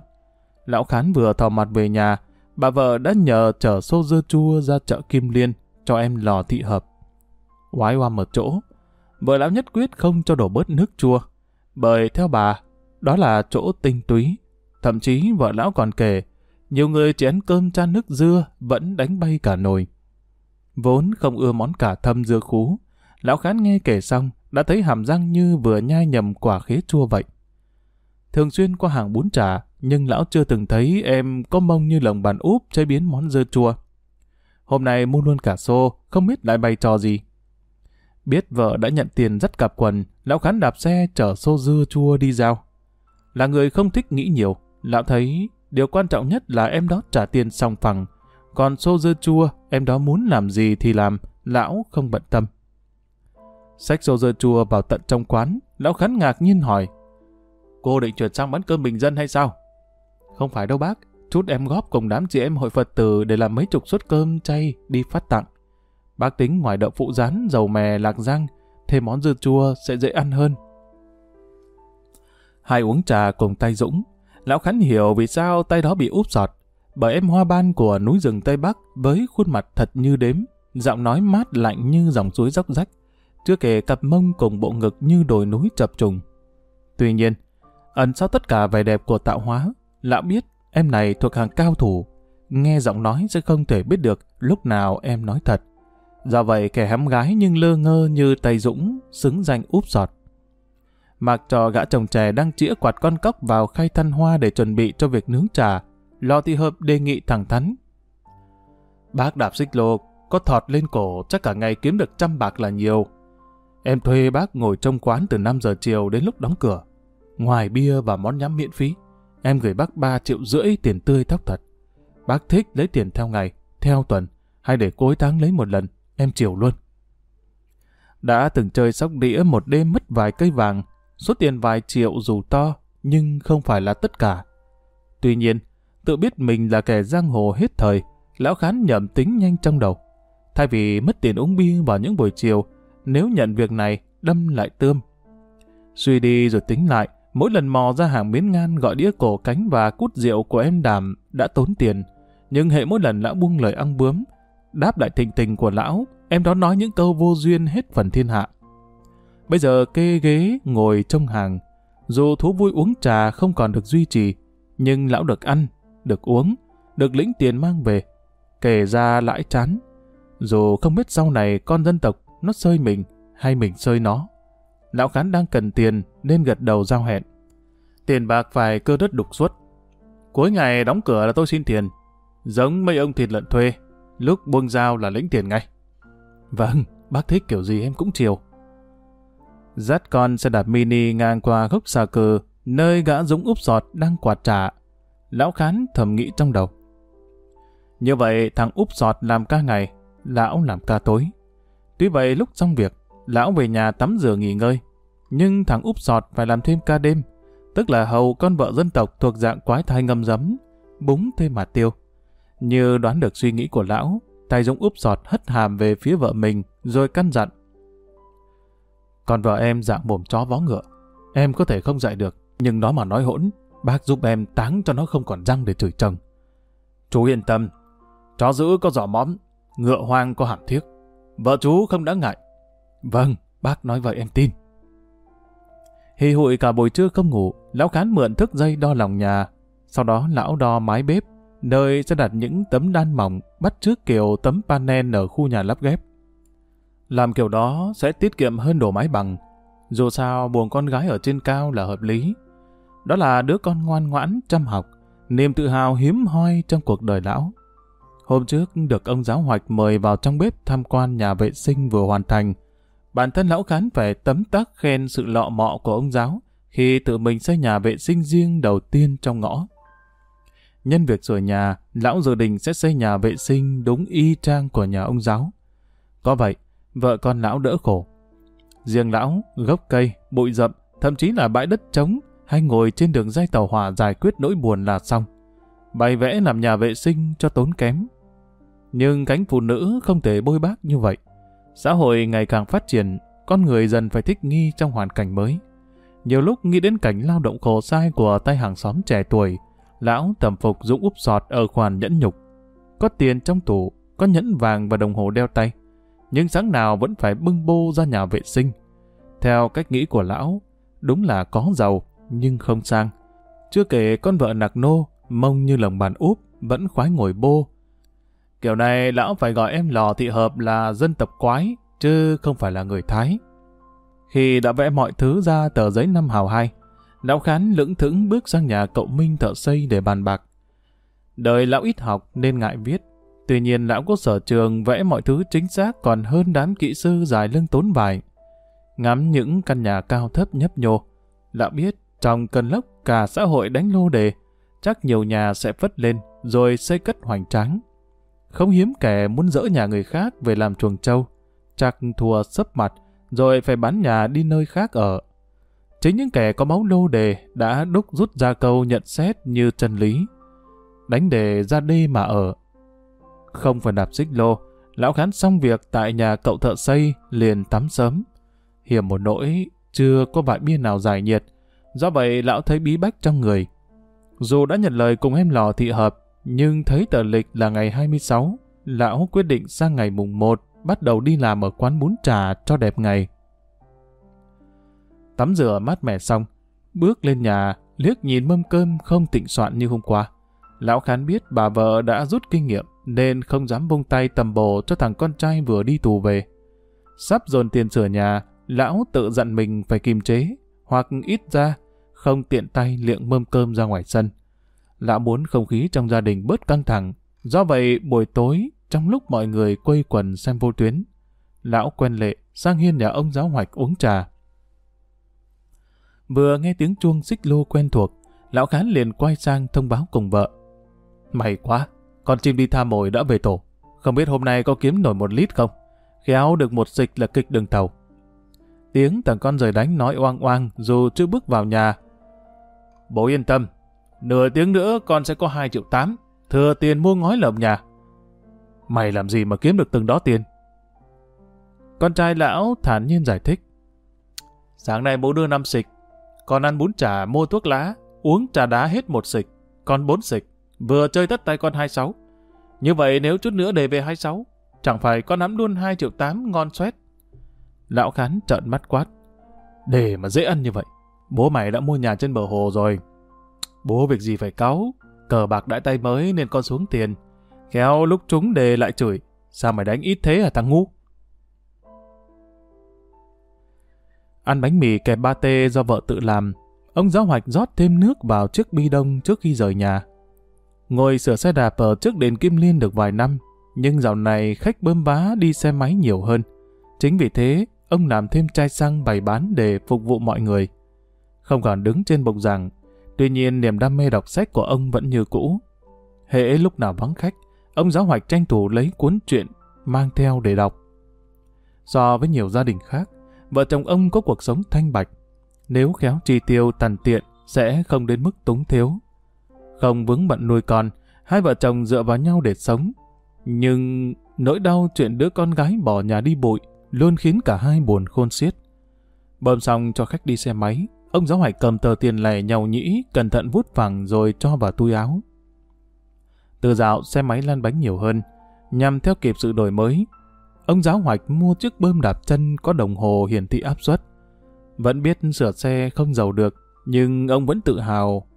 Lão Khán vừa thò mặt về nhà, bà vợ đã nhờ chở xô dưa chua ra chợ Kim Liên cho em lò thị hợp. Quái oăm một chỗ, vợ lão nhất quyết không cho đổ bớt nước chua, bởi theo bà, đó là chỗ tinh túy. Thậm chí vợ lão còn kể, nhiều người chỉ ăn cơm chan nước dưa vẫn đánh bay cả nồi. Vốn không ưa món cả thâm dưa khú, lão khán nghe kể xong đã thấy hàm răng như vừa nhai nhầm quả khế chua vậy. Thường xuyên qua hàng bún chả, nhưng lão chưa từng thấy em có mông như lồng bàn úp chế biến món dưa chua. Hôm nay mua luôn cả xô, không biết lại bày trò gì. Biết vợ đã nhận tiền dắt cặp quần, lão khán đạp xe chở xô dưa chua đi giao. Là người không thích nghĩ nhiều, lão thấy điều quan trọng nhất là em đó trả tiền xong phẳng, còn xô dưa chua, em đó muốn làm gì thì làm, lão không bận tâm. Xách xô dưa chua vào tận trong quán, lão khán ngạc nhiên hỏi, Cô định chuyển sang bán cơm bình dân hay sao? Không phải đâu bác, chút em góp cùng đám chị em hội Phật tử để làm mấy chục suất cơm chay đi phát tặng. Bác tính ngoài đậu phụ rán, dầu mè, lạc rang, thêm món dưa chua sẽ dễ ăn hơn. Hai uống trà cùng tay Dũng, lão Khánh hiểu vì sao tay đó bị úp giọt bởi em hoa ban của núi rừng Tây Bắc với khuôn mặt thật như đếm, giọng nói mát lạnh như dòng suối dốc rách, chưa kể cặp mông cùng bộ ngực như đồi núi chập trùng. Tuy nhiên, ẩn sau tất cả vẻ đẹp của tạo hóa, lão biết em này thuộc hàng cao thủ, nghe giọng nói sẽ không thể biết được lúc nào em nói thật. Do vậy kẻ hám gái nhưng lơ ngơ như tay Dũng, xứng danh úp giọt. Mặc cho gã chồng trẻ đang chĩa quạt con cóc vào khay than hoa để chuẩn bị cho việc nướng trà, Lò Thị Hợp đề nghị thẳng thắn. Bác đạp xích lô, có thọt lên cổ chắc cả ngày kiếm được trăm bạc là nhiều. Em thuê bác ngồi trong quán từ 5 giờ chiều đến lúc đóng cửa. Ngoài bia và món nhắm miễn phí, em gửi bác 3 triệu rưỡi tiền tươi thóc thật. Bác thích lấy tiền theo ngày, theo tuần, hay để cuối tháng lấy một lần, em chiều luôn. Đã từng chơi sóc đĩa một đêm mất vài cây vàng, số tiền vài triệu dù to, nhưng không phải là tất cả. Tuy nhiên, tự biết mình là kẻ giang hồ hết thời, lão khán nhầm tính nhanh trong đầu. Thay vì mất tiền uống bia vào những buổi chiều, nếu nhận việc này, đâm lại tươm. Suy đi rồi tính lại, mỗi lần mò ra hàng miến ngan gọi đĩa cổ cánh và cút rượu của em đàm đã tốn tiền. Nhưng hệ mỗi lần lão buông lời ăn bướm, đáp lại tình tình của lão, em đó nói những câu vô duyên hết phần thiên hạ. Bây giờ kê ghế ngồi trong hàng, dù thú vui uống trà không còn được duy trì, nhưng lão được ăn, được uống, được lĩnh tiền mang về. Kể ra lãi chán, dù không biết sau này con dân tộc nó sơi mình hay mình sơi nó. Lão Khán đang cần tiền nên gật đầu giao hẹn. Tiền bạc phải cơ đất đục suốt. Cuối ngày đóng cửa là tôi xin tiền. Giống mấy ông thịt lợn thuê, lúc buông dao là lĩnh tiền ngay. Vâng, bác thích kiểu gì em cũng chiều. Dắt con xe đạp mini ngang qua gốc xà cừ, nơi gã dũng úp sọt đang quạt trả. Lão Khán thầm nghĩ trong đầu. Như vậy thằng úp sọt làm ca ngày, lão làm ca tối. Tuy vậy lúc xong việc, lão về nhà tắm rửa nghỉ ngơi. Nhưng thằng úp sọt phải làm thêm ca đêm, tức là hầu con vợ dân tộc thuộc dạng quái thai ngâm giấm, búng thêm mà tiêu. Như đoán được suy nghĩ của lão, tay Dũng úp sọt hất hàm về phía vợ mình, rồi căn dặn. Còn vợ em dạng mồm chó vó ngựa, em có thể không dạy được, nhưng nó mà nói hỗn, bác giúp em táng cho nó không còn răng để chửi chồng. Chú yên tâm, chó giữ có giỏ móm, ngựa hoang có hàm thiết Vợ chú không đáng ngại. Vâng, bác nói vậy em tin. Hì hụi cả buổi trưa không ngủ, lão khán mượn thức dây đo lòng nhà. Sau đó lão đo mái bếp, nơi sẽ đặt những tấm đan mỏng bắt trước kiểu tấm panel ở khu nhà lắp ghép. Làm kiểu đó sẽ tiết kiệm hơn đổ mái bằng. Dù sao buồn con gái ở trên cao là hợp lý. Đó là đứa con ngoan ngoãn, chăm học, niềm tự hào hiếm hoi trong cuộc đời lão. Hôm trước được ông giáo hoạch mời vào trong bếp tham quan nhà vệ sinh vừa hoàn thành. Bản thân lão khán phải tấm tắc khen sự lọ mọ của ông giáo khi tự mình xây nhà vệ sinh riêng đầu tiên trong ngõ. Nhân việc sửa nhà, lão dự định sẽ xây nhà vệ sinh đúng y trang của nhà ông giáo. Có vậy, vợ con lão đỡ khổ. Riêng lão, gốc cây, bụi rậm, thậm chí là bãi đất trống hay ngồi trên đường dây tàu hỏa giải quyết nỗi buồn là xong. Bày vẽ làm nhà vệ sinh cho tốn kém. Nhưng cánh phụ nữ không thể bôi bác như vậy. Xã hội ngày càng phát triển, con người dần phải thích nghi trong hoàn cảnh mới. Nhiều lúc nghĩ đến cảnh lao động khổ sai của tay hàng xóm trẻ tuổi, lão tầm phục dũng úp sọt ở khoản nhẫn nhục. Có tiền trong tủ, có nhẫn vàng và đồng hồ đeo tay, nhưng sáng nào vẫn phải bưng bô ra nhà vệ sinh. Theo cách nghĩ của lão, đúng là có giàu, nhưng không sang. Chưa kể con vợ nạc nô, mông như lồng bàn úp, vẫn khoái ngồi bô. Kiểu này lão phải gọi em lò thị hợp là dân tộc quái, chứ không phải là người Thái. Khi đã vẽ mọi thứ ra tờ giấy năm hào hai, lão khán lững thững bước sang nhà cậu Minh thợ xây để bàn bạc. Đời lão ít học nên ngại viết, tuy nhiên lão có sở trường vẽ mọi thứ chính xác còn hơn đám kỹ sư dài lưng tốn vải. Ngắm những căn nhà cao thấp nhấp nhô, lão biết trong cơn lốc cả xã hội đánh lô đề, chắc nhiều nhà sẽ vất lên rồi xây cất hoành tráng. Không hiếm kẻ muốn dỡ nhà người khác về làm chuồng trâu, chắc thua sấp mặt, rồi phải bán nhà đi nơi khác ở. Chính những kẻ có máu lô đề đã đúc rút ra câu nhận xét như chân lý. Đánh đề ra đi mà ở. Không phải đạp xích lô, lão khán xong việc tại nhà cậu thợ xây liền tắm sớm. Hiểm một nỗi, chưa có vại bia nào giải nhiệt, do vậy lão thấy bí bách trong người. Dù đã nhận lời cùng em lò thị hợp, nhưng thấy tờ lịch là ngày 26, lão quyết định sang ngày mùng 1 bắt đầu đi làm ở quán bún trà cho đẹp ngày. Tắm rửa mát mẻ xong, bước lên nhà, liếc nhìn mâm cơm không tịnh soạn như hôm qua. Lão Khán biết bà vợ đã rút kinh nghiệm, nên không dám bông tay tầm bồ cho thằng con trai vừa đi tù về. Sắp dồn tiền sửa nhà, lão tự dặn mình phải kiềm chế, hoặc ít ra, không tiện tay liệng mâm cơm ra ngoài sân. Lão muốn không khí trong gia đình bớt căng thẳng, do vậy buổi tối, trong lúc mọi người quây quần xem vô tuyến, lão quen lệ sang hiên nhà ông giáo hoạch uống trà. Vừa nghe tiếng chuông xích lô quen thuộc, lão khán liền quay sang thông báo cùng vợ. May quá, con chim đi tha mồi đã về tổ. Không biết hôm nay có kiếm nổi một lít không? Khéo được một dịch là kịch đường tàu. Tiếng thằng con rời đánh nói oang oang dù chưa bước vào nhà. Bố yên tâm, nửa tiếng nữa con sẽ có 2 triệu 8, thừa tiền mua ngói lợm nhà. Mày làm gì mà kiếm được từng đó tiền? Con trai lão thản nhiên giải thích. Sáng nay bố đưa năm xịch, con ăn bún chả mua thuốc lá, uống trà đá hết một xịch, con 4 xịch, vừa chơi tất tay con 26. Như vậy nếu chút nữa đề về 26, chẳng phải con nắm luôn 2 triệu 8 ngon xoét. Lão khán trợn mắt quát. Để mà dễ ăn như vậy, bố mày đã mua nhà trên bờ hồ rồi. Bố việc gì phải cáu, cờ bạc đãi tay mới nên con xuống tiền. Khéo lúc chúng đề lại chửi, sao mày đánh ít thế hả thằng ngu? Ăn bánh mì kẹp ba tê do vợ tự làm, ông giáo hoạch rót thêm nước vào chiếc bi đông trước khi rời nhà. Ngồi sửa xe đạp ở trước đền Kim Liên được vài năm, nhưng dạo này khách bơm bá đi xe máy nhiều hơn. Chính vì thế, ông làm thêm chai xăng bày bán để phục vụ mọi người. Không còn đứng trên bục giảng, tuy nhiên niềm đam mê đọc sách của ông vẫn như cũ. Hễ lúc nào vắng khách, ông giáo hoạch tranh thủ lấy cuốn truyện mang theo để đọc. So với nhiều gia đình khác, vợ chồng ông có cuộc sống thanh bạch. Nếu khéo chi tiêu tàn tiện, sẽ không đến mức túng thiếu. Không vướng bận nuôi con, hai vợ chồng dựa vào nhau để sống. Nhưng nỗi đau chuyện đứa con gái bỏ nhà đi bụi luôn khiến cả hai buồn khôn xiết. Bơm xong cho khách đi xe máy, ông giáo hoạch cầm tờ tiền lẻ nhau nhĩ, cẩn thận vút phẳng rồi cho vào túi áo. Từ dạo xe máy lăn bánh nhiều hơn, nhằm theo kịp sự đổi mới, ông giáo hoạch mua chiếc bơm đạp chân có đồng hồ hiển thị áp suất. Vẫn biết sửa xe không giàu được, nhưng ông vẫn tự hào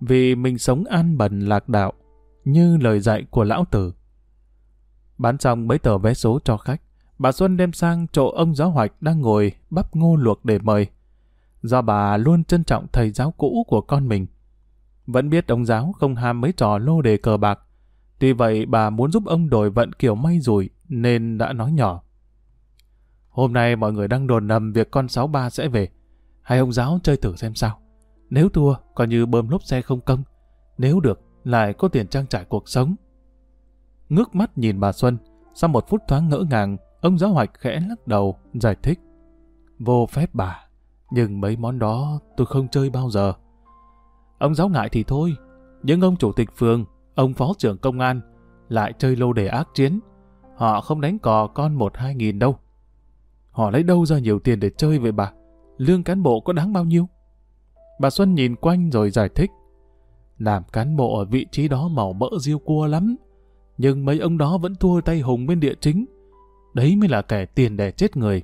vì mình sống an bần lạc đạo, như lời dạy của lão tử. Bán xong mấy tờ vé số cho khách, bà Xuân đem sang chỗ ông giáo hoạch đang ngồi bắp ngô luộc để mời. Do bà luôn trân trọng thầy giáo cũ của con mình. Vẫn biết ông giáo không ham mấy trò lô đề cờ bạc. Tuy vậy bà muốn giúp ông đổi vận kiểu may rủi nên đã nói nhỏ. Hôm nay mọi người đang đồn nầm việc con sáu ba sẽ về. Hai ông giáo chơi thử xem sao. Nếu thua, coi như bơm lốp xe không công. Nếu được, lại có tiền trang trải cuộc sống. Ngước mắt nhìn bà Xuân, sau một phút thoáng ngỡ ngàng, ông giáo hoạch khẽ lắc đầu, giải thích. Vô phép bà, nhưng mấy món đó tôi không chơi bao giờ. Ông giáo ngại thì thôi, nhưng ông chủ tịch phường, ông phó trưởng công an lại chơi lô đề ác chiến. Họ không đánh cò con một hai nghìn đâu. Họ lấy đâu ra nhiều tiền để chơi vậy bà? Lương cán bộ có đáng bao nhiêu? Bà Xuân nhìn quanh rồi giải thích. Làm cán bộ ở vị trí đó màu mỡ riêu cua lắm. Nhưng mấy ông đó vẫn thua tay hùng bên địa chính. Đấy mới là kẻ tiền để chết người.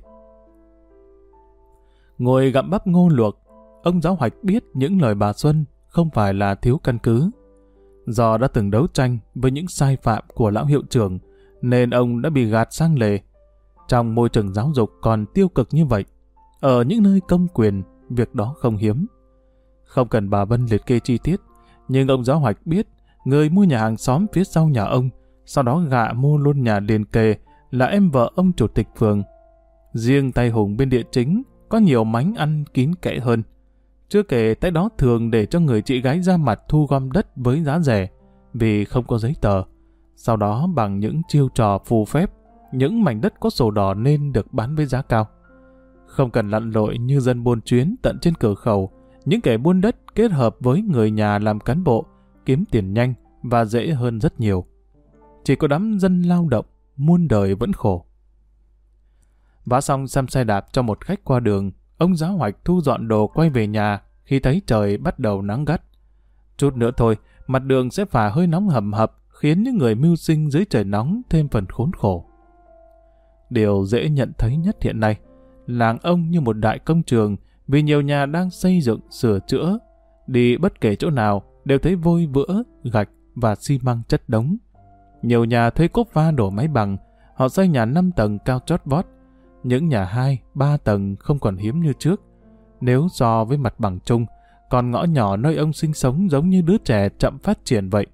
Ngồi gặm bắp ngô luộc, ông giáo hoạch biết những lời bà Xuân không phải là thiếu căn cứ. Do đã từng đấu tranh với những sai phạm của lão hiệu trưởng, nên ông đã bị gạt sang lề. Trong môi trường giáo dục còn tiêu cực như vậy, ở những nơi công quyền, việc đó không hiếm. Không cần bà Vân liệt kê chi tiết, nhưng ông giáo hoạch biết người mua nhà hàng xóm phía sau nhà ông, sau đó gạ mua luôn nhà liền kề là em vợ ông chủ tịch phường. Riêng tay Hùng bên địa chính có nhiều mánh ăn kín kẽ hơn. Chưa kể tay đó thường để cho người chị gái ra mặt thu gom đất với giá rẻ vì không có giấy tờ. Sau đó bằng những chiêu trò phù phép, những mảnh đất có sổ đỏ nên được bán với giá cao. Không cần lặn lội như dân buôn chuyến tận trên cửa khẩu, những kẻ buôn đất kết hợp với người nhà làm cán bộ, kiếm tiền nhanh và dễ hơn rất nhiều. Chỉ có đám dân lao động, muôn đời vẫn khổ. Vá xong xăm xe đạp cho một khách qua đường, ông giáo hoạch thu dọn đồ quay về nhà khi thấy trời bắt đầu nắng gắt. Chút nữa thôi, mặt đường sẽ phả hơi nóng hầm hập, khiến những người mưu sinh dưới trời nóng thêm phần khốn khổ. Điều dễ nhận thấy nhất hiện nay, làng ông như một đại công trường vì nhiều nhà đang xây dựng, sửa chữa. Đi bất kể chỗ nào đều thấy vôi vữa, gạch và xi măng chất đống. Nhiều nhà thuê cốt pha đổ máy bằng, họ xây nhà 5 tầng cao chót vót. Những nhà 2, 3 tầng không còn hiếm như trước. Nếu so với mặt bằng chung, còn ngõ nhỏ nơi ông sinh sống giống như đứa trẻ chậm phát triển vậy.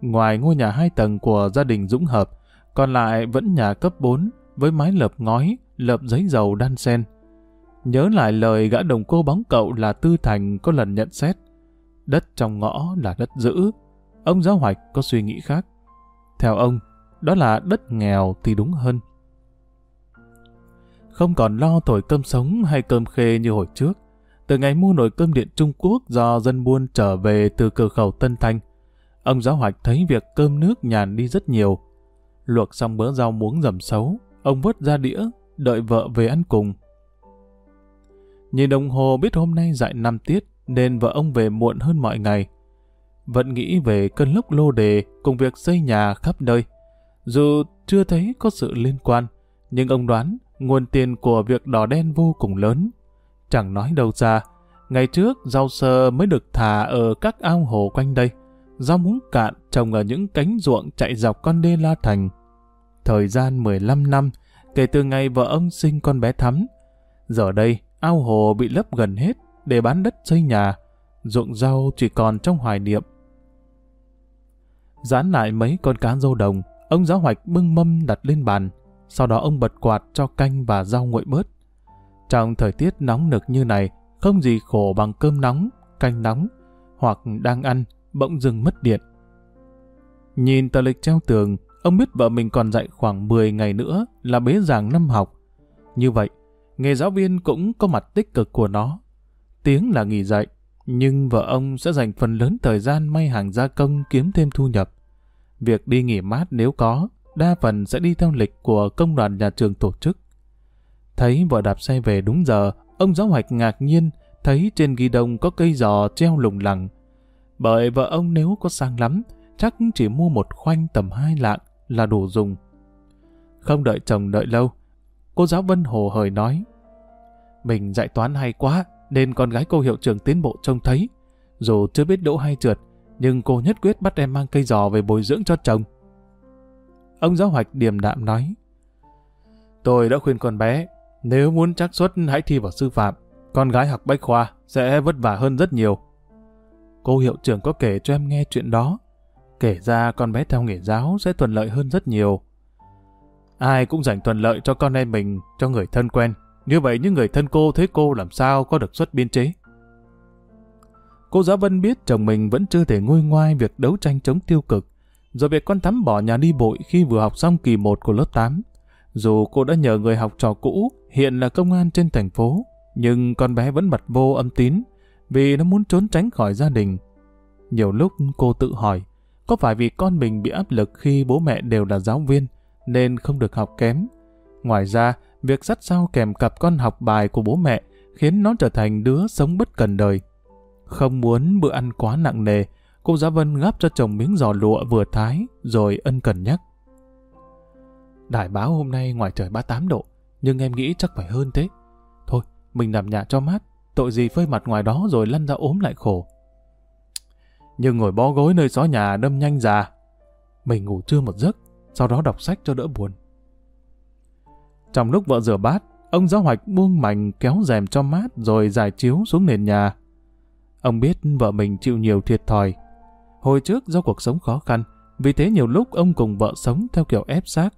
Ngoài ngôi nhà hai tầng của gia đình Dũng Hợp, còn lại vẫn nhà cấp 4 với mái lợp ngói, lợp giấy dầu đan sen. Nhớ lại lời gã đồng cô bóng cậu là Tư Thành có lần nhận xét. Đất trong ngõ là đất giữ. Ông giáo hoạch có suy nghĩ khác. Theo ông, đó là đất nghèo thì đúng hơn. Không còn lo thổi cơm sống hay cơm khê như hồi trước. Từ ngày mua nồi cơm điện Trung Quốc do dân buôn trở về từ cửa khẩu Tân Thanh, ông giáo hoạch thấy việc cơm nước nhàn đi rất nhiều. Luộc xong bữa rau muống dầm xấu, ông vớt ra đĩa, đợi vợ về ăn cùng. Nhìn đồng hồ biết hôm nay dạy năm tiết, nên vợ ông về muộn hơn mọi ngày. Vẫn nghĩ về cơn lốc lô đề cùng việc xây nhà khắp nơi. Dù chưa thấy có sự liên quan, nhưng ông đoán nguồn tiền của việc đỏ đen vô cùng lớn. Chẳng nói đâu ra, ngày trước rau sơ mới được thả ở các ao hồ quanh đây. Rau muống cạn trồng ở những cánh ruộng chạy dọc con đê La Thành. Thời gian 15 năm, kể từ ngày vợ ông sinh con bé Thắm. Giờ đây, ao hồ bị lấp gần hết để bán đất xây nhà, ruộng rau chỉ còn trong hoài niệm. Dán lại mấy con cá rô đồng, ông giáo hoạch bưng mâm đặt lên bàn, sau đó ông bật quạt cho canh và rau nguội bớt. Trong thời tiết nóng nực như này, không gì khổ bằng cơm nóng, canh nóng, hoặc đang ăn, bỗng dừng mất điện. Nhìn tờ lịch treo tường, ông biết vợ mình còn dạy khoảng 10 ngày nữa là bế giảng năm học. Như vậy, nghề giáo viên cũng có mặt tích cực của nó. Tiếng là nghỉ dạy, nhưng vợ ông sẽ dành phần lớn thời gian may hàng gia công kiếm thêm thu nhập. Việc đi nghỉ mát nếu có, đa phần sẽ đi theo lịch của công đoàn nhà trường tổ chức. Thấy vợ đạp xe về đúng giờ, ông giáo hoạch ngạc nhiên thấy trên ghi đông có cây giò treo lủng lẳng. Bởi vợ ông nếu có sang lắm, chắc chỉ mua một khoanh tầm hai lạng là đủ dùng. Không đợi chồng đợi lâu, cô giáo Vân hồ hời nói Mình dạy toán hay quá, nên con gái cô hiệu trưởng tiến bộ trông thấy. Dù chưa biết đỗ hay trượt, nhưng cô nhất quyết bắt em mang cây giò về bồi dưỡng cho chồng. Ông giáo hoạch điềm đạm nói Tôi đã khuyên con bé nếu muốn chắc suất hãy thi vào sư phạm. Con gái học bách khoa sẽ vất vả hơn rất nhiều. Cô hiệu trưởng có kể cho em nghe chuyện đó. Kể ra con bé theo nghề giáo sẽ thuận lợi hơn rất nhiều. Ai cũng dành thuận lợi cho con em mình, cho người thân quen. Như vậy những người thân cô thấy cô làm sao có được xuất biên chế. Cô giáo Vân biết chồng mình vẫn chưa thể ngôi ngoai việc đấu tranh chống tiêu cực. Rồi việc con Thắm bỏ nhà đi bội khi vừa học xong kỳ 1 của lớp 8. Dù cô đã nhờ người học trò cũ, hiện là công an trên thành phố, nhưng con bé vẫn bật vô âm tín, vì nó muốn trốn tránh khỏi gia đình. Nhiều lúc cô tự hỏi, có phải vì con mình bị áp lực khi bố mẹ đều là giáo viên, nên không được học kém? Ngoài ra, việc dắt sao kèm cặp con học bài của bố mẹ khiến nó trở thành đứa sống bất cần đời. Không muốn bữa ăn quá nặng nề, cô giáo Vân gắp cho chồng miếng giò lụa vừa thái, rồi ân cần nhắc. đại báo hôm nay ngoài trời 38 độ, nhưng em nghĩ chắc phải hơn thế. Thôi, mình nằm nhà cho mát, tội gì phơi mặt ngoài đó rồi lăn ra ốm lại khổ. Nhưng ngồi bó gối nơi gió nhà đâm nhanh già. Mình ngủ trưa một giấc, sau đó đọc sách cho đỡ buồn. Trong lúc vợ rửa bát, ông giáo hoạch buông mảnh kéo rèm cho mát rồi giải chiếu xuống nền nhà. Ông biết vợ mình chịu nhiều thiệt thòi. Hồi trước do cuộc sống khó khăn, vì thế nhiều lúc ông cùng vợ sống theo kiểu ép xác.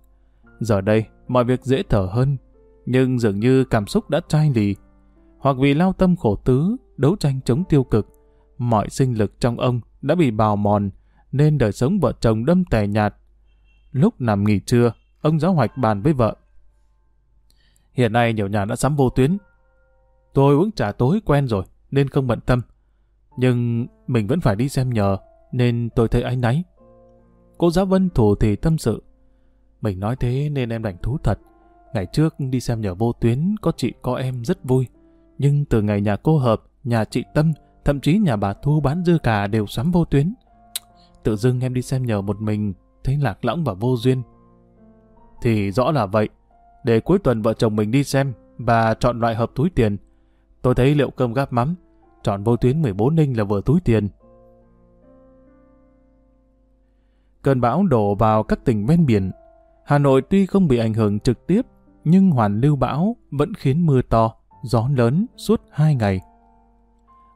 Giờ đây, mọi việc dễ thở hơn, nhưng dường như cảm xúc đã chai lì. Hoặc vì lao tâm khổ tứ, đấu tranh chống tiêu cực, mọi sinh lực trong ông đã bị bào mòn, nên đời sống vợ chồng đâm tè nhạt. Lúc nằm nghỉ trưa, ông giáo hoạch bàn với vợ. Hiện nay nhiều nhà đã sắm vô tuyến. Tôi uống trà tối quen rồi, nên không bận tâm. Nhưng mình vẫn phải đi xem nhờ, nên tôi thấy anh náy. Cô giáo Vân thủ thì tâm sự. Mình nói thế nên em đành thú thật. Ngày trước đi xem nhờ vô tuyến có chị có em rất vui. Nhưng từ ngày nhà cô hợp, nhà chị Tâm, thậm chí nhà bà Thu bán dưa cà đều sắm vô tuyến. Tự dưng em đi xem nhờ một mình, thấy lạc lõng và vô duyên. Thì rõ là vậy. Để cuối tuần vợ chồng mình đi xem và chọn loại hợp túi tiền. Tôi thấy liệu cơm gáp mắm, chọn vô tuyến 14 ninh là vừa túi tiền. cơn bão đổ vào các tỉnh ven biển. Hà Nội tuy không bị ảnh hưởng trực tiếp, nhưng hoàn lưu bão vẫn khiến mưa to, gió lớn suốt hai ngày.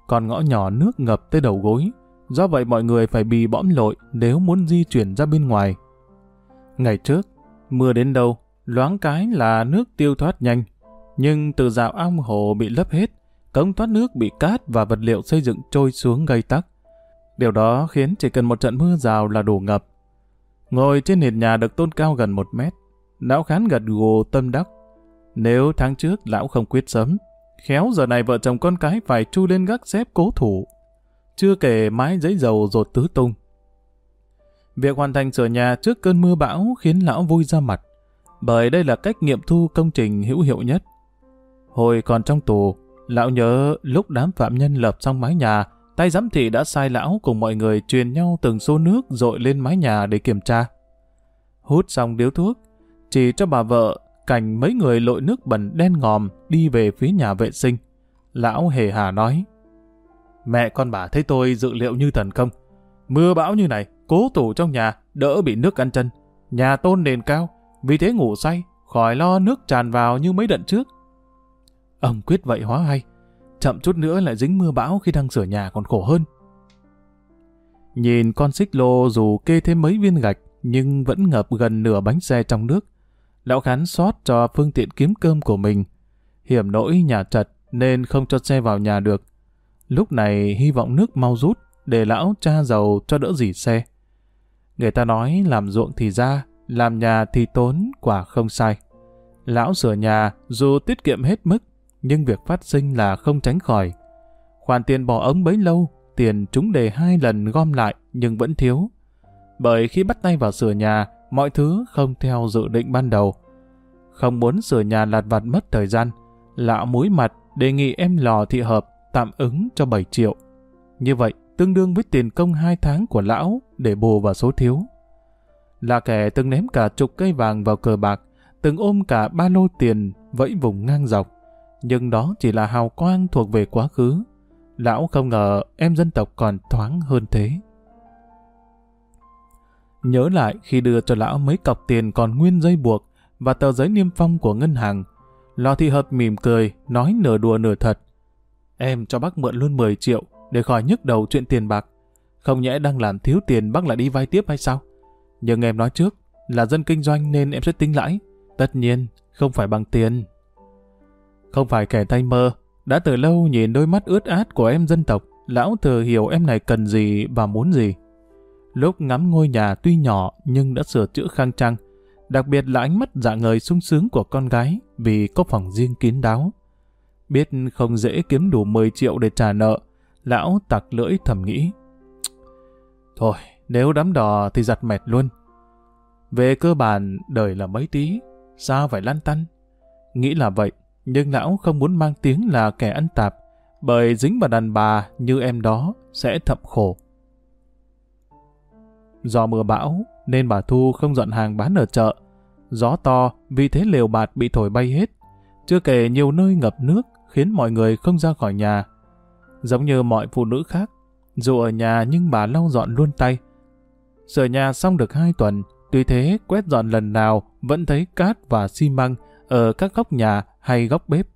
Còn ngõ nhỏ nước ngập tới đầu gối, do vậy mọi người phải bị bõm lội nếu muốn di chuyển ra bên ngoài. Ngày trước, mưa đến đâu, loáng cái là nước tiêu thoát nhanh, nhưng từ dạo ao hồ bị lấp hết, cống thoát nước bị cát và vật liệu xây dựng trôi xuống gây tắc. Điều đó khiến chỉ cần một trận mưa rào là đủ ngập. Ngồi trên nền nhà được tôn cao gần một mét, lão khán gật gù tâm đắc. Nếu tháng trước lão không quyết sớm, khéo giờ này vợ chồng con cái phải chu lên gác xếp cố thủ. Chưa kể mái giấy dầu rột tứ tung. Việc hoàn thành sửa nhà trước cơn mưa bão khiến lão vui ra mặt, bởi đây là cách nghiệm thu công trình hữu hiệu nhất. Hồi còn trong tù, lão nhớ lúc đám phạm nhân lập xong mái nhà, tay giám thị đã sai lão cùng mọi người truyền nhau từng xô nước dội lên mái nhà để kiểm tra. Hút xong điếu thuốc, chỉ cho bà vợ cảnh mấy người lội nước bẩn đen ngòm đi về phía nhà vệ sinh. Lão hề hà nói, Mẹ con bà thấy tôi dự liệu như thần công. Mưa bão như này, cố tủ trong nhà, đỡ bị nước ăn chân. Nhà tôn nền cao, vì thế ngủ say, khỏi lo nước tràn vào như mấy đợt trước. Ông quyết vậy hóa hay, chậm chút nữa lại dính mưa bão khi đang sửa nhà còn khổ hơn. Nhìn con xích lô dù kê thêm mấy viên gạch, nhưng vẫn ngập gần nửa bánh xe trong nước. Lão Khán xót cho phương tiện kiếm cơm của mình. Hiểm nỗi nhà chật nên không cho xe vào nhà được. Lúc này hy vọng nước mau rút để lão cha dầu cho đỡ dỉ xe. Người ta nói làm ruộng thì ra, làm nhà thì tốn, quả không sai. Lão sửa nhà dù tiết kiệm hết mức, nhưng việc phát sinh là không tránh khỏi. Khoản tiền bỏ ống bấy lâu, tiền chúng đề hai lần gom lại nhưng vẫn thiếu. Bởi khi bắt tay vào sửa nhà, mọi thứ không theo dự định ban đầu. Không muốn sửa nhà lạt vặt mất thời gian, lão mũi mặt đề nghị em lò thị hợp tạm ứng cho 7 triệu. Như vậy, tương đương với tiền công 2 tháng của lão để bù vào số thiếu. Là kẻ từng ném cả chục cây vàng vào cờ bạc, từng ôm cả ba lô tiền vẫy vùng ngang dọc. Nhưng đó chỉ là hào quang thuộc về quá khứ. Lão không ngờ em dân tộc còn thoáng hơn thế. Nhớ lại khi đưa cho lão mấy cọc tiền còn nguyên dây buộc và tờ giấy niêm phong của ngân hàng, Lò thị hợp mỉm cười, nói nửa đùa nửa thật. Em cho bác mượn luôn 10 triệu để khỏi nhức đầu chuyện tiền bạc. Không nhẽ đang làm thiếu tiền bác lại đi vay tiếp hay sao? Nhưng em nói trước, là dân kinh doanh nên em sẽ tính lãi. Tất nhiên, không phải bằng tiền. Không phải kẻ tay mơ, đã từ lâu nhìn đôi mắt ướt át của em dân tộc, lão thừa hiểu em này cần gì và muốn gì. Lúc ngắm ngôi nhà tuy nhỏ nhưng đã sửa chữa khang trang, đặc biệt là ánh mắt dạ ngời sung sướng của con gái vì có phòng riêng kín đáo. Biết không dễ kiếm đủ 10 triệu để trả nợ, lão tặc lưỡi thầm nghĩ. Thôi, nếu đám đò thì giặt mệt luôn. Về cơ bản, đời là mấy tí, sao phải lăn tăn? Nghĩ là vậy, nhưng lão không muốn mang tiếng là kẻ ăn tạp, bởi dính vào đàn bà như em đó sẽ thậm khổ. Do mưa bão, nên bà Thu không dọn hàng bán ở chợ. Gió to, vì thế lều bạt bị thổi bay hết. Chưa kể nhiều nơi ngập nước, khiến mọi người không ra khỏi nhà. Giống như mọi phụ nữ khác, dù ở nhà nhưng bà lau dọn luôn tay. Sửa nhà xong được hai tuần, tuy thế quét dọn lần nào vẫn thấy cát và xi măng ở các góc nhà hay góc bếp.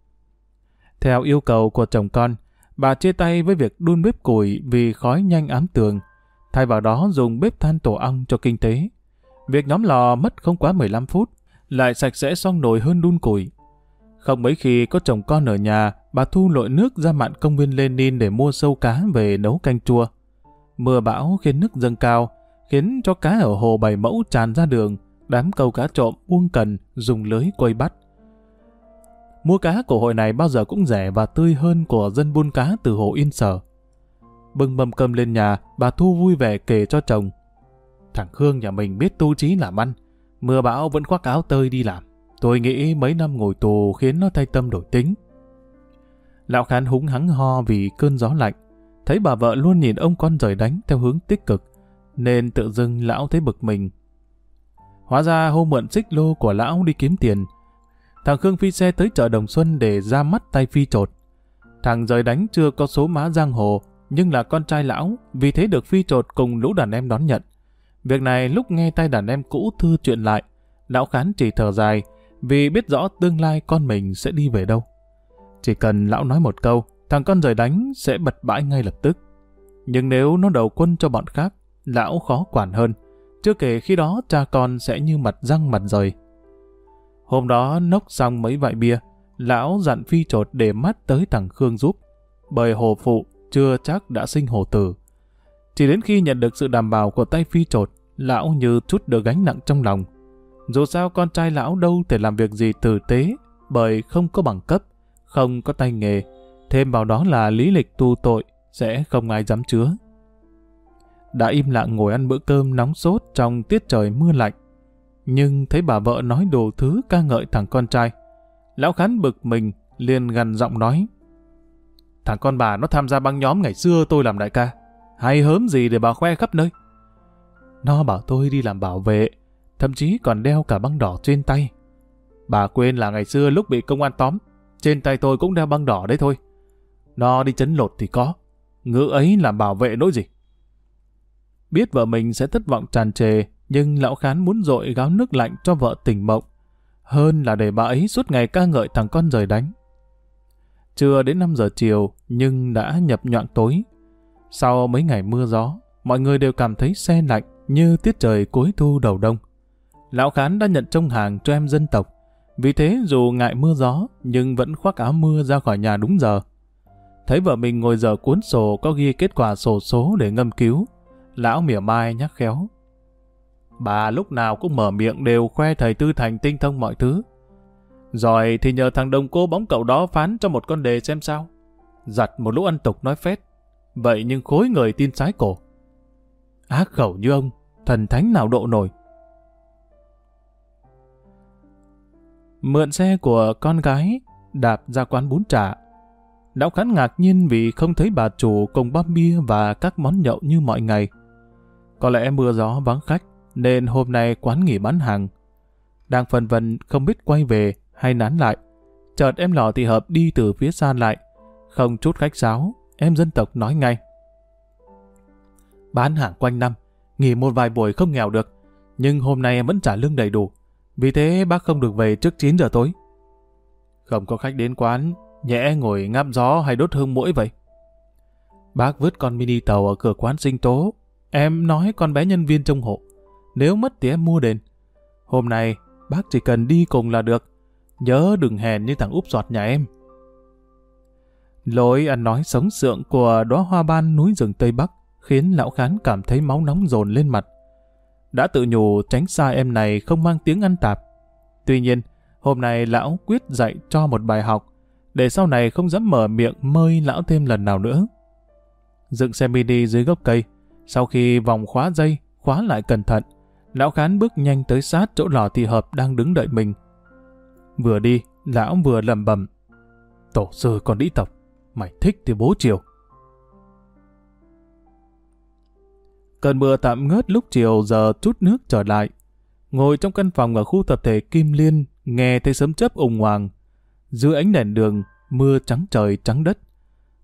Theo yêu cầu của chồng con, bà chia tay với việc đun bếp củi vì khói nhanh ám tường, thay vào đó dùng bếp than tổ ong cho kinh tế. Việc nhóm lò mất không quá 15 phút, lại sạch sẽ xong nồi hơn đun củi. Không mấy khi có chồng con ở nhà, bà Thu lội nước ra mạn công viên Lenin để mua sâu cá về nấu canh chua. Mưa bão khiến nước dâng cao, khiến cho cá ở hồ bảy mẫu tràn ra đường, đám câu cá trộm buông cần dùng lưới quây bắt. Mua cá của hội này bao giờ cũng rẻ và tươi hơn của dân buôn cá từ hồ Yên Sở. Bưng mâm cơm lên nhà, bà Thu vui vẻ kể cho chồng. Thằng Khương nhà mình biết tu trí làm ăn, mưa bão vẫn khoác áo tơi đi làm. Tôi nghĩ mấy năm ngồi tù khiến nó thay tâm đổi tính. Lão Khán húng hắng ho vì cơn gió lạnh. Thấy bà vợ luôn nhìn ông con rời đánh theo hướng tích cực, nên tự dưng lão thấy bực mình. Hóa ra hôm mượn xích lô của lão đi kiếm tiền. Thằng Khương phi xe tới chợ Đồng Xuân để ra mắt tay phi trột. Thằng rời đánh chưa có số má giang hồ, nhưng là con trai lão, vì thế được phi trột cùng lũ đàn em đón nhận. Việc này lúc nghe tay đàn em cũ thư chuyện lại, lão khán chỉ thở dài vì biết rõ tương lai con mình sẽ đi về đâu. Chỉ cần lão nói một câu, thằng con rời đánh sẽ bật bãi ngay lập tức. Nhưng nếu nó đầu quân cho bọn khác, lão khó quản hơn. Chưa kể khi đó cha con sẽ như mặt răng mặt rời. Hôm đó nốc xong mấy vại bia, lão dặn phi trột để mắt tới thằng Khương giúp. Bởi hồ phụ chưa chắc đã sinh hồ tử. Chỉ đến khi nhận được sự đảm bảo của tay phi trột, lão như chút được gánh nặng trong lòng. Dù sao con trai lão đâu thể làm việc gì tử tế, bởi không có bằng cấp, không có tay nghề, thêm vào đó là lý lịch tu tội, sẽ không ai dám chứa. Đã im lặng ngồi ăn bữa cơm nóng sốt trong tiết trời mưa lạnh, nhưng thấy bà vợ nói đồ thứ ca ngợi thằng con trai. Lão Khán bực mình, liền gần giọng nói. Thằng con bà nó tham gia băng nhóm ngày xưa tôi làm đại ca. Hay hớm gì để bà khoe khắp nơi. Nó bảo tôi đi làm bảo vệ, thậm chí còn đeo cả băng đỏ trên tay. Bà quên là ngày xưa lúc bị công an tóm, trên tay tôi cũng đeo băng đỏ đấy thôi. Nó đi chấn lột thì có, ngữ ấy làm bảo vệ nỗi gì. Biết vợ mình sẽ thất vọng tràn trề, nhưng lão khán muốn dội gáo nước lạnh cho vợ tỉnh mộng, hơn là để bà ấy suốt ngày ca ngợi thằng con rời đánh. Chưa đến 5 giờ chiều, nhưng đã nhập nhọn tối. Sau mấy ngày mưa gió, mọi người đều cảm thấy xe lạnh như tiết trời cuối thu đầu đông. Lão Khán đã nhận trông hàng cho em dân tộc, vì thế dù ngại mưa gió, nhưng vẫn khoác áo mưa ra khỏi nhà đúng giờ. Thấy vợ mình ngồi giờ cuốn sổ có ghi kết quả sổ số để ngâm cứu, lão mỉa mai nhắc khéo. Bà lúc nào cũng mở miệng đều khoe thầy Tư Thành tinh thông mọi thứ. Rồi thì nhờ thằng đồng cô bóng cậu đó phán cho một con đề xem sao. Giặt một lũ ăn tục nói phét. Vậy nhưng khối người tin sái cổ. Ác khẩu như ông, thần thánh nào độ nổi. Mượn xe của con gái, đạp ra quán bún chả. Lão khán ngạc nhiên vì không thấy bà chủ cùng bắp bia và các món nhậu như mọi ngày. Có lẽ mưa gió vắng khách, nên hôm nay quán nghỉ bán hàng. Đang phần vần không biết quay về hay nán lại. Chợt em lò thì hợp đi từ phía xa lại. Không chút khách sáo, em dân tộc nói ngay. Bán hàng quanh năm, nghỉ một vài buổi không nghèo được, nhưng hôm nay em vẫn trả lương đầy đủ. Vì thế bác không được về trước 9 giờ tối. Không có khách đến quán, nhẹ ngồi ngắm gió hay đốt hương mũi vậy. Bác vứt con mini tàu ở cửa quán sinh tố. Em nói con bé nhân viên trong hộ. Nếu mất thì em mua đền. Hôm nay, bác chỉ cần đi cùng là được. Nhớ đừng hèn như thằng úp giọt nhà em. Lối ăn nói sống sượng của đóa hoa ban núi rừng Tây Bắc khiến lão khán cảm thấy máu nóng dồn lên mặt. Đã tự nhủ tránh xa em này không mang tiếng ăn tạp. Tuy nhiên, hôm nay lão quyết dạy cho một bài học, để sau này không dám mở miệng mơi lão thêm lần nào nữa. Dựng xe mini dưới gốc cây, sau khi vòng khóa dây, khóa lại cẩn thận, lão khán bước nhanh tới sát chỗ lò thị hợp đang đứng đợi mình. Vừa đi, lão vừa lầm bầm. Tổ sư còn đi tộc, mày thích thì bố chiều. Cơn mưa tạm ngớt lúc chiều giờ chút nước trở lại. Ngồi trong căn phòng ở khu tập thể Kim Liên, nghe thấy sấm chớp ùng hoàng. Dưới ánh đèn đường, mưa trắng trời trắng đất.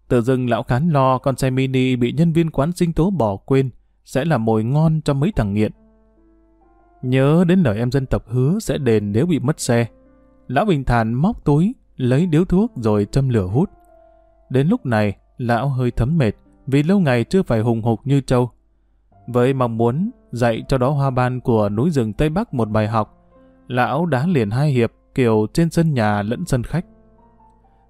Tự dưng lão khán lo con xe mini bị nhân viên quán sinh tố bỏ quên, sẽ là mồi ngon cho mấy thằng nghiện. Nhớ đến lời em dân tộc hứa sẽ đền nếu bị mất xe. Lão bình thản móc túi, lấy điếu thuốc rồi châm lửa hút. Đến lúc này, lão hơi thấm mệt vì lâu ngày chưa phải hùng hục như trâu. Với mong muốn dạy cho đó hoa ban của núi rừng Tây Bắc một bài học, lão đá liền hai hiệp kiểu trên sân nhà lẫn sân khách.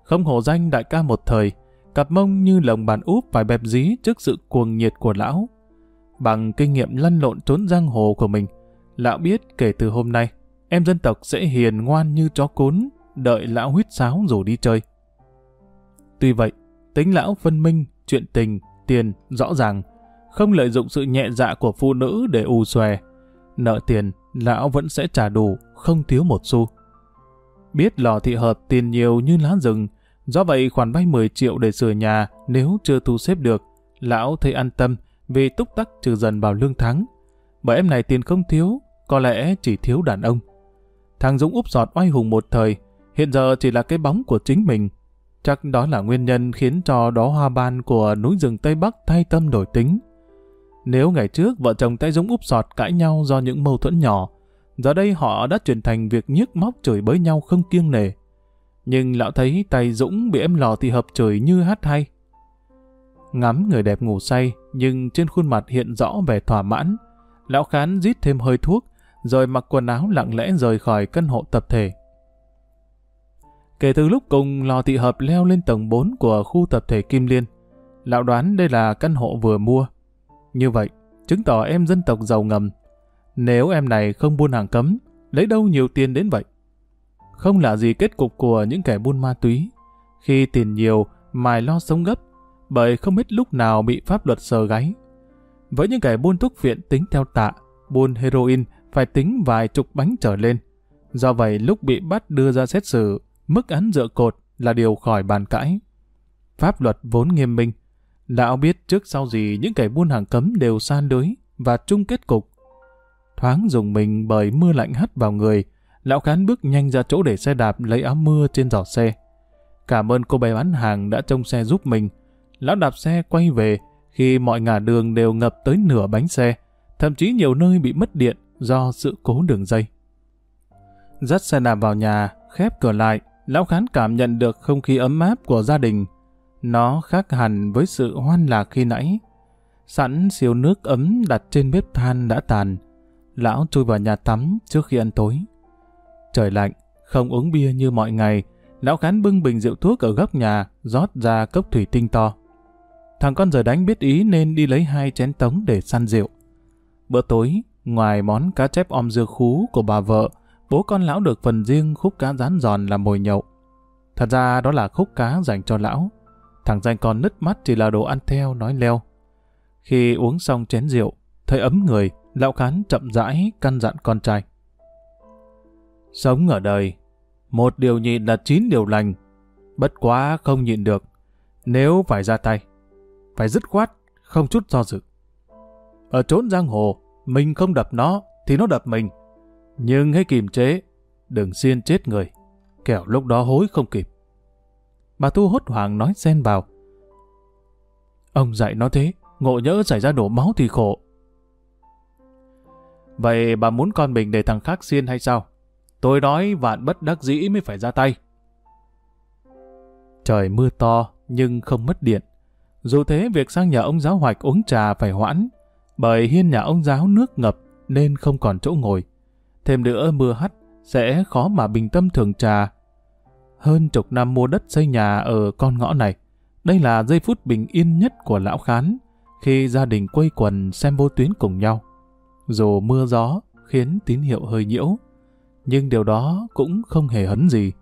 Không hổ danh đại ca một thời, cặp mông như lồng bàn úp phải bẹp dí trước sự cuồng nhiệt của lão. Bằng kinh nghiệm lăn lộn trốn giang hồ của mình, lão biết kể từ hôm nay, em dân tộc sẽ hiền ngoan như chó cún, đợi lão huyết sáo rồi đi chơi. Tuy vậy, tính lão phân minh, chuyện tình, tiền rõ ràng, không lợi dụng sự nhẹ dạ của phụ nữ để ù xòe. Nợ tiền, lão vẫn sẽ trả đủ, không thiếu một xu. Biết lò thị hợp tiền nhiều như lá rừng, do vậy khoản vay 10 triệu để sửa nhà nếu chưa thu xếp được, lão thấy an tâm vì túc tắc trừ dần vào lương tháng. Bởi em này tiền không thiếu, có lẽ chỉ thiếu đàn ông. Thằng Dũng úp giọt oai hùng một thời, hiện giờ chỉ là cái bóng của chính mình. Chắc đó là nguyên nhân khiến cho đó hoa ban của núi rừng Tây Bắc thay tâm đổi tính. Nếu ngày trước vợ chồng tay Dũng úp sọt cãi nhau do những mâu thuẫn nhỏ, giờ đây họ đã chuyển thành việc nhức móc chửi bới nhau không kiêng nề. Nhưng lão thấy tay Dũng bị em lò thì hợp trời như hát hay. Ngắm người đẹp ngủ say, nhưng trên khuôn mặt hiện rõ vẻ thỏa mãn. Lão khán rít thêm hơi thuốc, rồi mặc quần áo lặng lẽ rời khỏi căn hộ tập thể. Kể từ lúc cùng lò thị hợp leo lên tầng 4 của khu tập thể Kim Liên, lão đoán đây là căn hộ vừa mua. Như vậy, chứng tỏ em dân tộc giàu ngầm. Nếu em này không buôn hàng cấm, lấy đâu nhiều tiền đến vậy? Không lạ gì kết cục của những kẻ buôn ma túy. Khi tiền nhiều, mài lo sống gấp, bởi không biết lúc nào bị pháp luật sờ gáy. Với những kẻ buôn thuốc viện tính theo tạ, buôn heroin phải tính vài chục bánh trở lên. Do vậy lúc bị bắt đưa ra xét xử, mức án dựa cột là điều khỏi bàn cãi. Pháp luật vốn nghiêm minh. Lão biết trước sau gì những kẻ buôn hàng cấm đều san lưới và chung kết cục. Thoáng dùng mình bởi mưa lạnh hắt vào người, lão khán bước nhanh ra chỗ để xe đạp lấy áo mưa trên giỏ xe. Cảm ơn cô bé bán hàng đã trông xe giúp mình. Lão đạp xe quay về khi mọi ngả đường đều ngập tới nửa bánh xe, thậm chí nhiều nơi bị mất điện do sự cố đường dây. Dắt xe đạp vào nhà, khép cửa lại, lão khán cảm nhận được không khí ấm áp của gia đình. Nó khác hẳn với sự hoan lạc khi nãy. Sẵn siêu nước ấm đặt trên bếp than đã tàn. Lão chui vào nhà tắm trước khi ăn tối. Trời lạnh, không uống bia như mọi ngày, lão khán bưng bình rượu thuốc ở góc nhà, rót ra cốc thủy tinh to. Thằng con giờ đánh biết ý nên đi lấy hai chén tống để săn rượu. Bữa tối, ngoài món cá chép om dưa khú của bà vợ, bố con lão được phần riêng khúc cá rán giòn làm mồi nhậu. Thật ra đó là khúc cá dành cho lão. Thằng danh con nứt mắt chỉ là đồ ăn theo nói leo. Khi uống xong chén rượu, thấy ấm người, lão khán chậm rãi căn dặn con trai. Sống ở đời, một điều nhịn là chín điều lành. Bất quá không nhịn được. Nếu phải ra tay, phải dứt khoát, không chút do dự. Ở trốn giang hồ, mình không đập nó, thì nó đập mình. Nhưng hãy kiềm chế, đừng xiên chết người, kẻo lúc đó hối không kịp. Bà Thu hốt hoảng nói xen vào. Ông dạy nó thế, ngộ nhỡ xảy ra đổ máu thì khổ. Vậy bà muốn con mình để thằng khác xiên hay sao? Tôi đói vạn bất đắc dĩ mới phải ra tay. Trời mưa to nhưng không mất điện. Dù thế việc sang nhà ông giáo hoạch uống trà phải hoãn, bởi hiên nhà ông giáo nước ngập nên không còn chỗ ngồi. Thêm nữa mưa hắt sẽ khó mà bình tâm thường trà. Hơn chục năm mua đất xây nhà ở con ngõ này, đây là giây phút bình yên nhất của lão khán khi gia đình quây quần xem vô tuyến cùng nhau. Dù mưa gió khiến tín hiệu hơi nhiễu, nhưng điều đó cũng không hề hấn gì.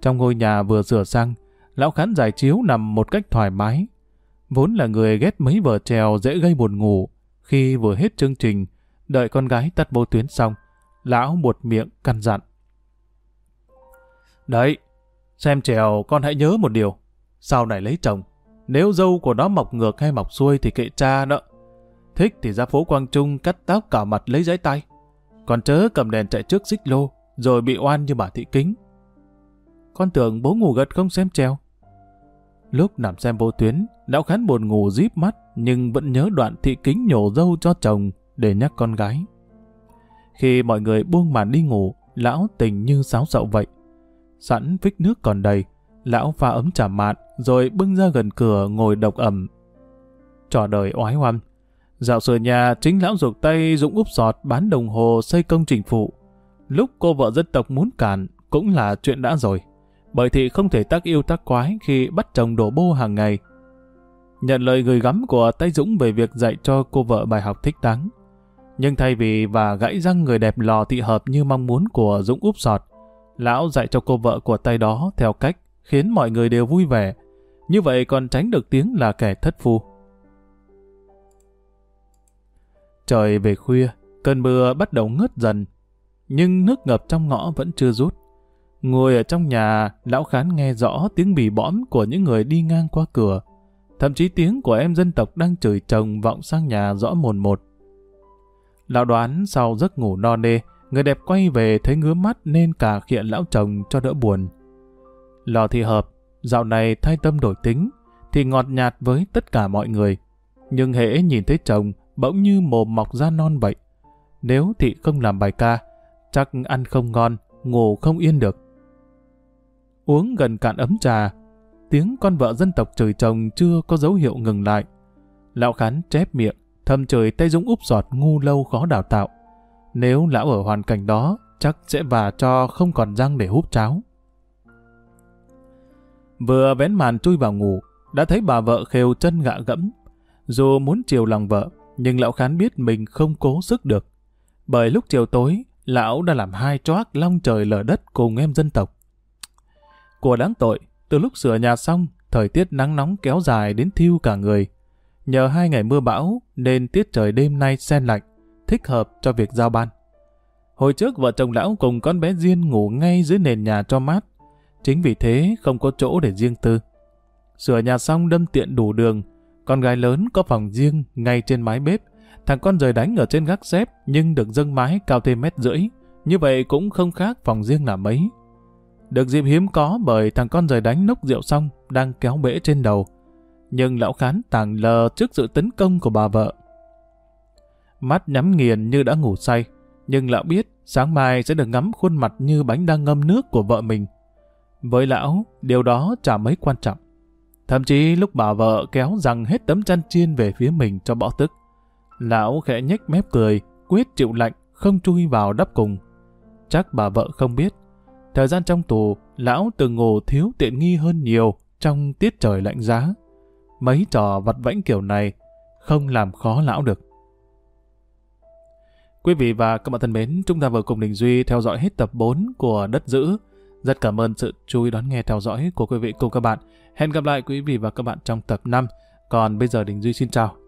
Trong ngôi nhà vừa sửa sang, lão khán giải chiếu nằm một cách thoải mái. Vốn là người ghét mấy vở trèo dễ gây buồn ngủ, khi vừa hết chương trình, đợi con gái tắt vô tuyến xong, lão buột miệng căn dặn. Đấy, xem trèo con hãy nhớ một điều. Sau này lấy chồng, nếu dâu của nó mọc ngược hay mọc xuôi thì kệ cha đó. Thích thì ra phố Quang Trung cắt tóc cả mặt lấy giấy tay. Còn chớ cầm đèn chạy trước xích lô, rồi bị oan như bà thị kính. Con tưởng bố ngủ gật không xem treo. Lúc nằm xem vô tuyến, lão khán buồn ngủ díp mắt nhưng vẫn nhớ đoạn thị kính nhổ dâu cho chồng để nhắc con gái. Khi mọi người buông màn đi ngủ, lão tình như sáo sậu vậy. Sẵn vích nước còn đầy, lão pha ấm trà mạn rồi bưng ra gần cửa ngồi độc ẩm. Trò đời oái oăm. Dạo sửa nhà chính lão ruột tay dũng úp sọt bán đồng hồ xây công trình phụ. Lúc cô vợ dân tộc muốn cản cũng là chuyện đã rồi. Bởi thị không thể tác yêu tác quái khi bắt chồng đổ bô hàng ngày. Nhận lời gửi gắm của tay Dũng về việc dạy cho cô vợ bài học thích đáng. Nhưng thay vì và gãy răng người đẹp lò thị hợp như mong muốn của Dũng úp sọt, lão dạy cho cô vợ của tay đó theo cách khiến mọi người đều vui vẻ. Như vậy còn tránh được tiếng là kẻ thất phu. Trời về khuya, cơn mưa bắt đầu ngớt dần, nhưng nước ngập trong ngõ vẫn chưa rút. Ngồi ở trong nhà, lão khán nghe rõ tiếng bì bõm của những người đi ngang qua cửa. Thậm chí tiếng của em dân tộc đang chửi chồng vọng sang nhà rõ mồn một. Lão đoán sau giấc ngủ no nê, người đẹp quay về thấy ngứa mắt nên cả khiện lão chồng cho đỡ buồn. Lò thì hợp, dạo này thay tâm đổi tính, thì ngọt nhạt với tất cả mọi người. Nhưng hễ nhìn thấy chồng, bỗng như mồm mọc ra non vậy. Nếu thị không làm bài ca, chắc ăn không ngon, ngủ không yên được. Uống gần cạn ấm trà, tiếng con vợ dân tộc trời chồng chưa có dấu hiệu ngừng lại. Lão Khán chép miệng, thầm trời tay Dũng úp giọt ngu lâu khó đào tạo. Nếu lão ở hoàn cảnh đó, chắc sẽ bà cho không còn răng để húp cháo. Vừa vén màn chui vào ngủ, đã thấy bà vợ khều chân gạ gẫm. Dù muốn chiều lòng vợ, nhưng lão khán biết mình không cố sức được. Bởi lúc chiều tối, lão đã làm hai choác long trời lở đất cùng em dân tộc. Của đáng tội, từ lúc sửa nhà xong, thời tiết nắng nóng kéo dài đến thiêu cả người. Nhờ hai ngày mưa bão nên tiết trời đêm nay sen lạnh, thích hợp cho việc giao ban. Hồi trước vợ chồng lão cùng con bé Diên ngủ ngay dưới nền nhà cho mát. Chính vì thế không có chỗ để riêng tư. Sửa nhà xong đâm tiện đủ đường, con gái lớn có phòng riêng ngay trên mái bếp, thằng con rời đánh ở trên gác xếp nhưng được dâng mái cao thêm mét rưỡi, như vậy cũng không khác phòng riêng là mấy. Được dịp hiếm có bởi thằng con rời đánh nốc rượu xong đang kéo bể trên đầu. Nhưng lão khán tàng lờ trước sự tấn công của bà vợ. Mắt nhắm nghiền như đã ngủ say, nhưng lão biết sáng mai sẽ được ngắm khuôn mặt như bánh đang ngâm nước của vợ mình. Với lão, điều đó chả mấy quan trọng. Thậm chí lúc bà vợ kéo rằng hết tấm chăn chiên về phía mình cho bỏ tức. Lão khẽ nhếch mép cười, quyết chịu lạnh, không chui vào đắp cùng. Chắc bà vợ không biết. Thời gian trong tù, lão từng ngủ thiếu tiện nghi hơn nhiều trong tiết trời lạnh giá. Mấy trò vặt vãnh kiểu này không làm khó lão được. Quý vị và các bạn thân mến, chúng ta vừa cùng Đình Duy theo dõi hết tập 4 của Đất Giữ. Rất cảm ơn sự chú ý đón nghe theo dõi của quý vị cùng các bạn. Hẹn gặp lại quý vị và các bạn trong tập 5. Còn bây giờ Đình Duy xin chào.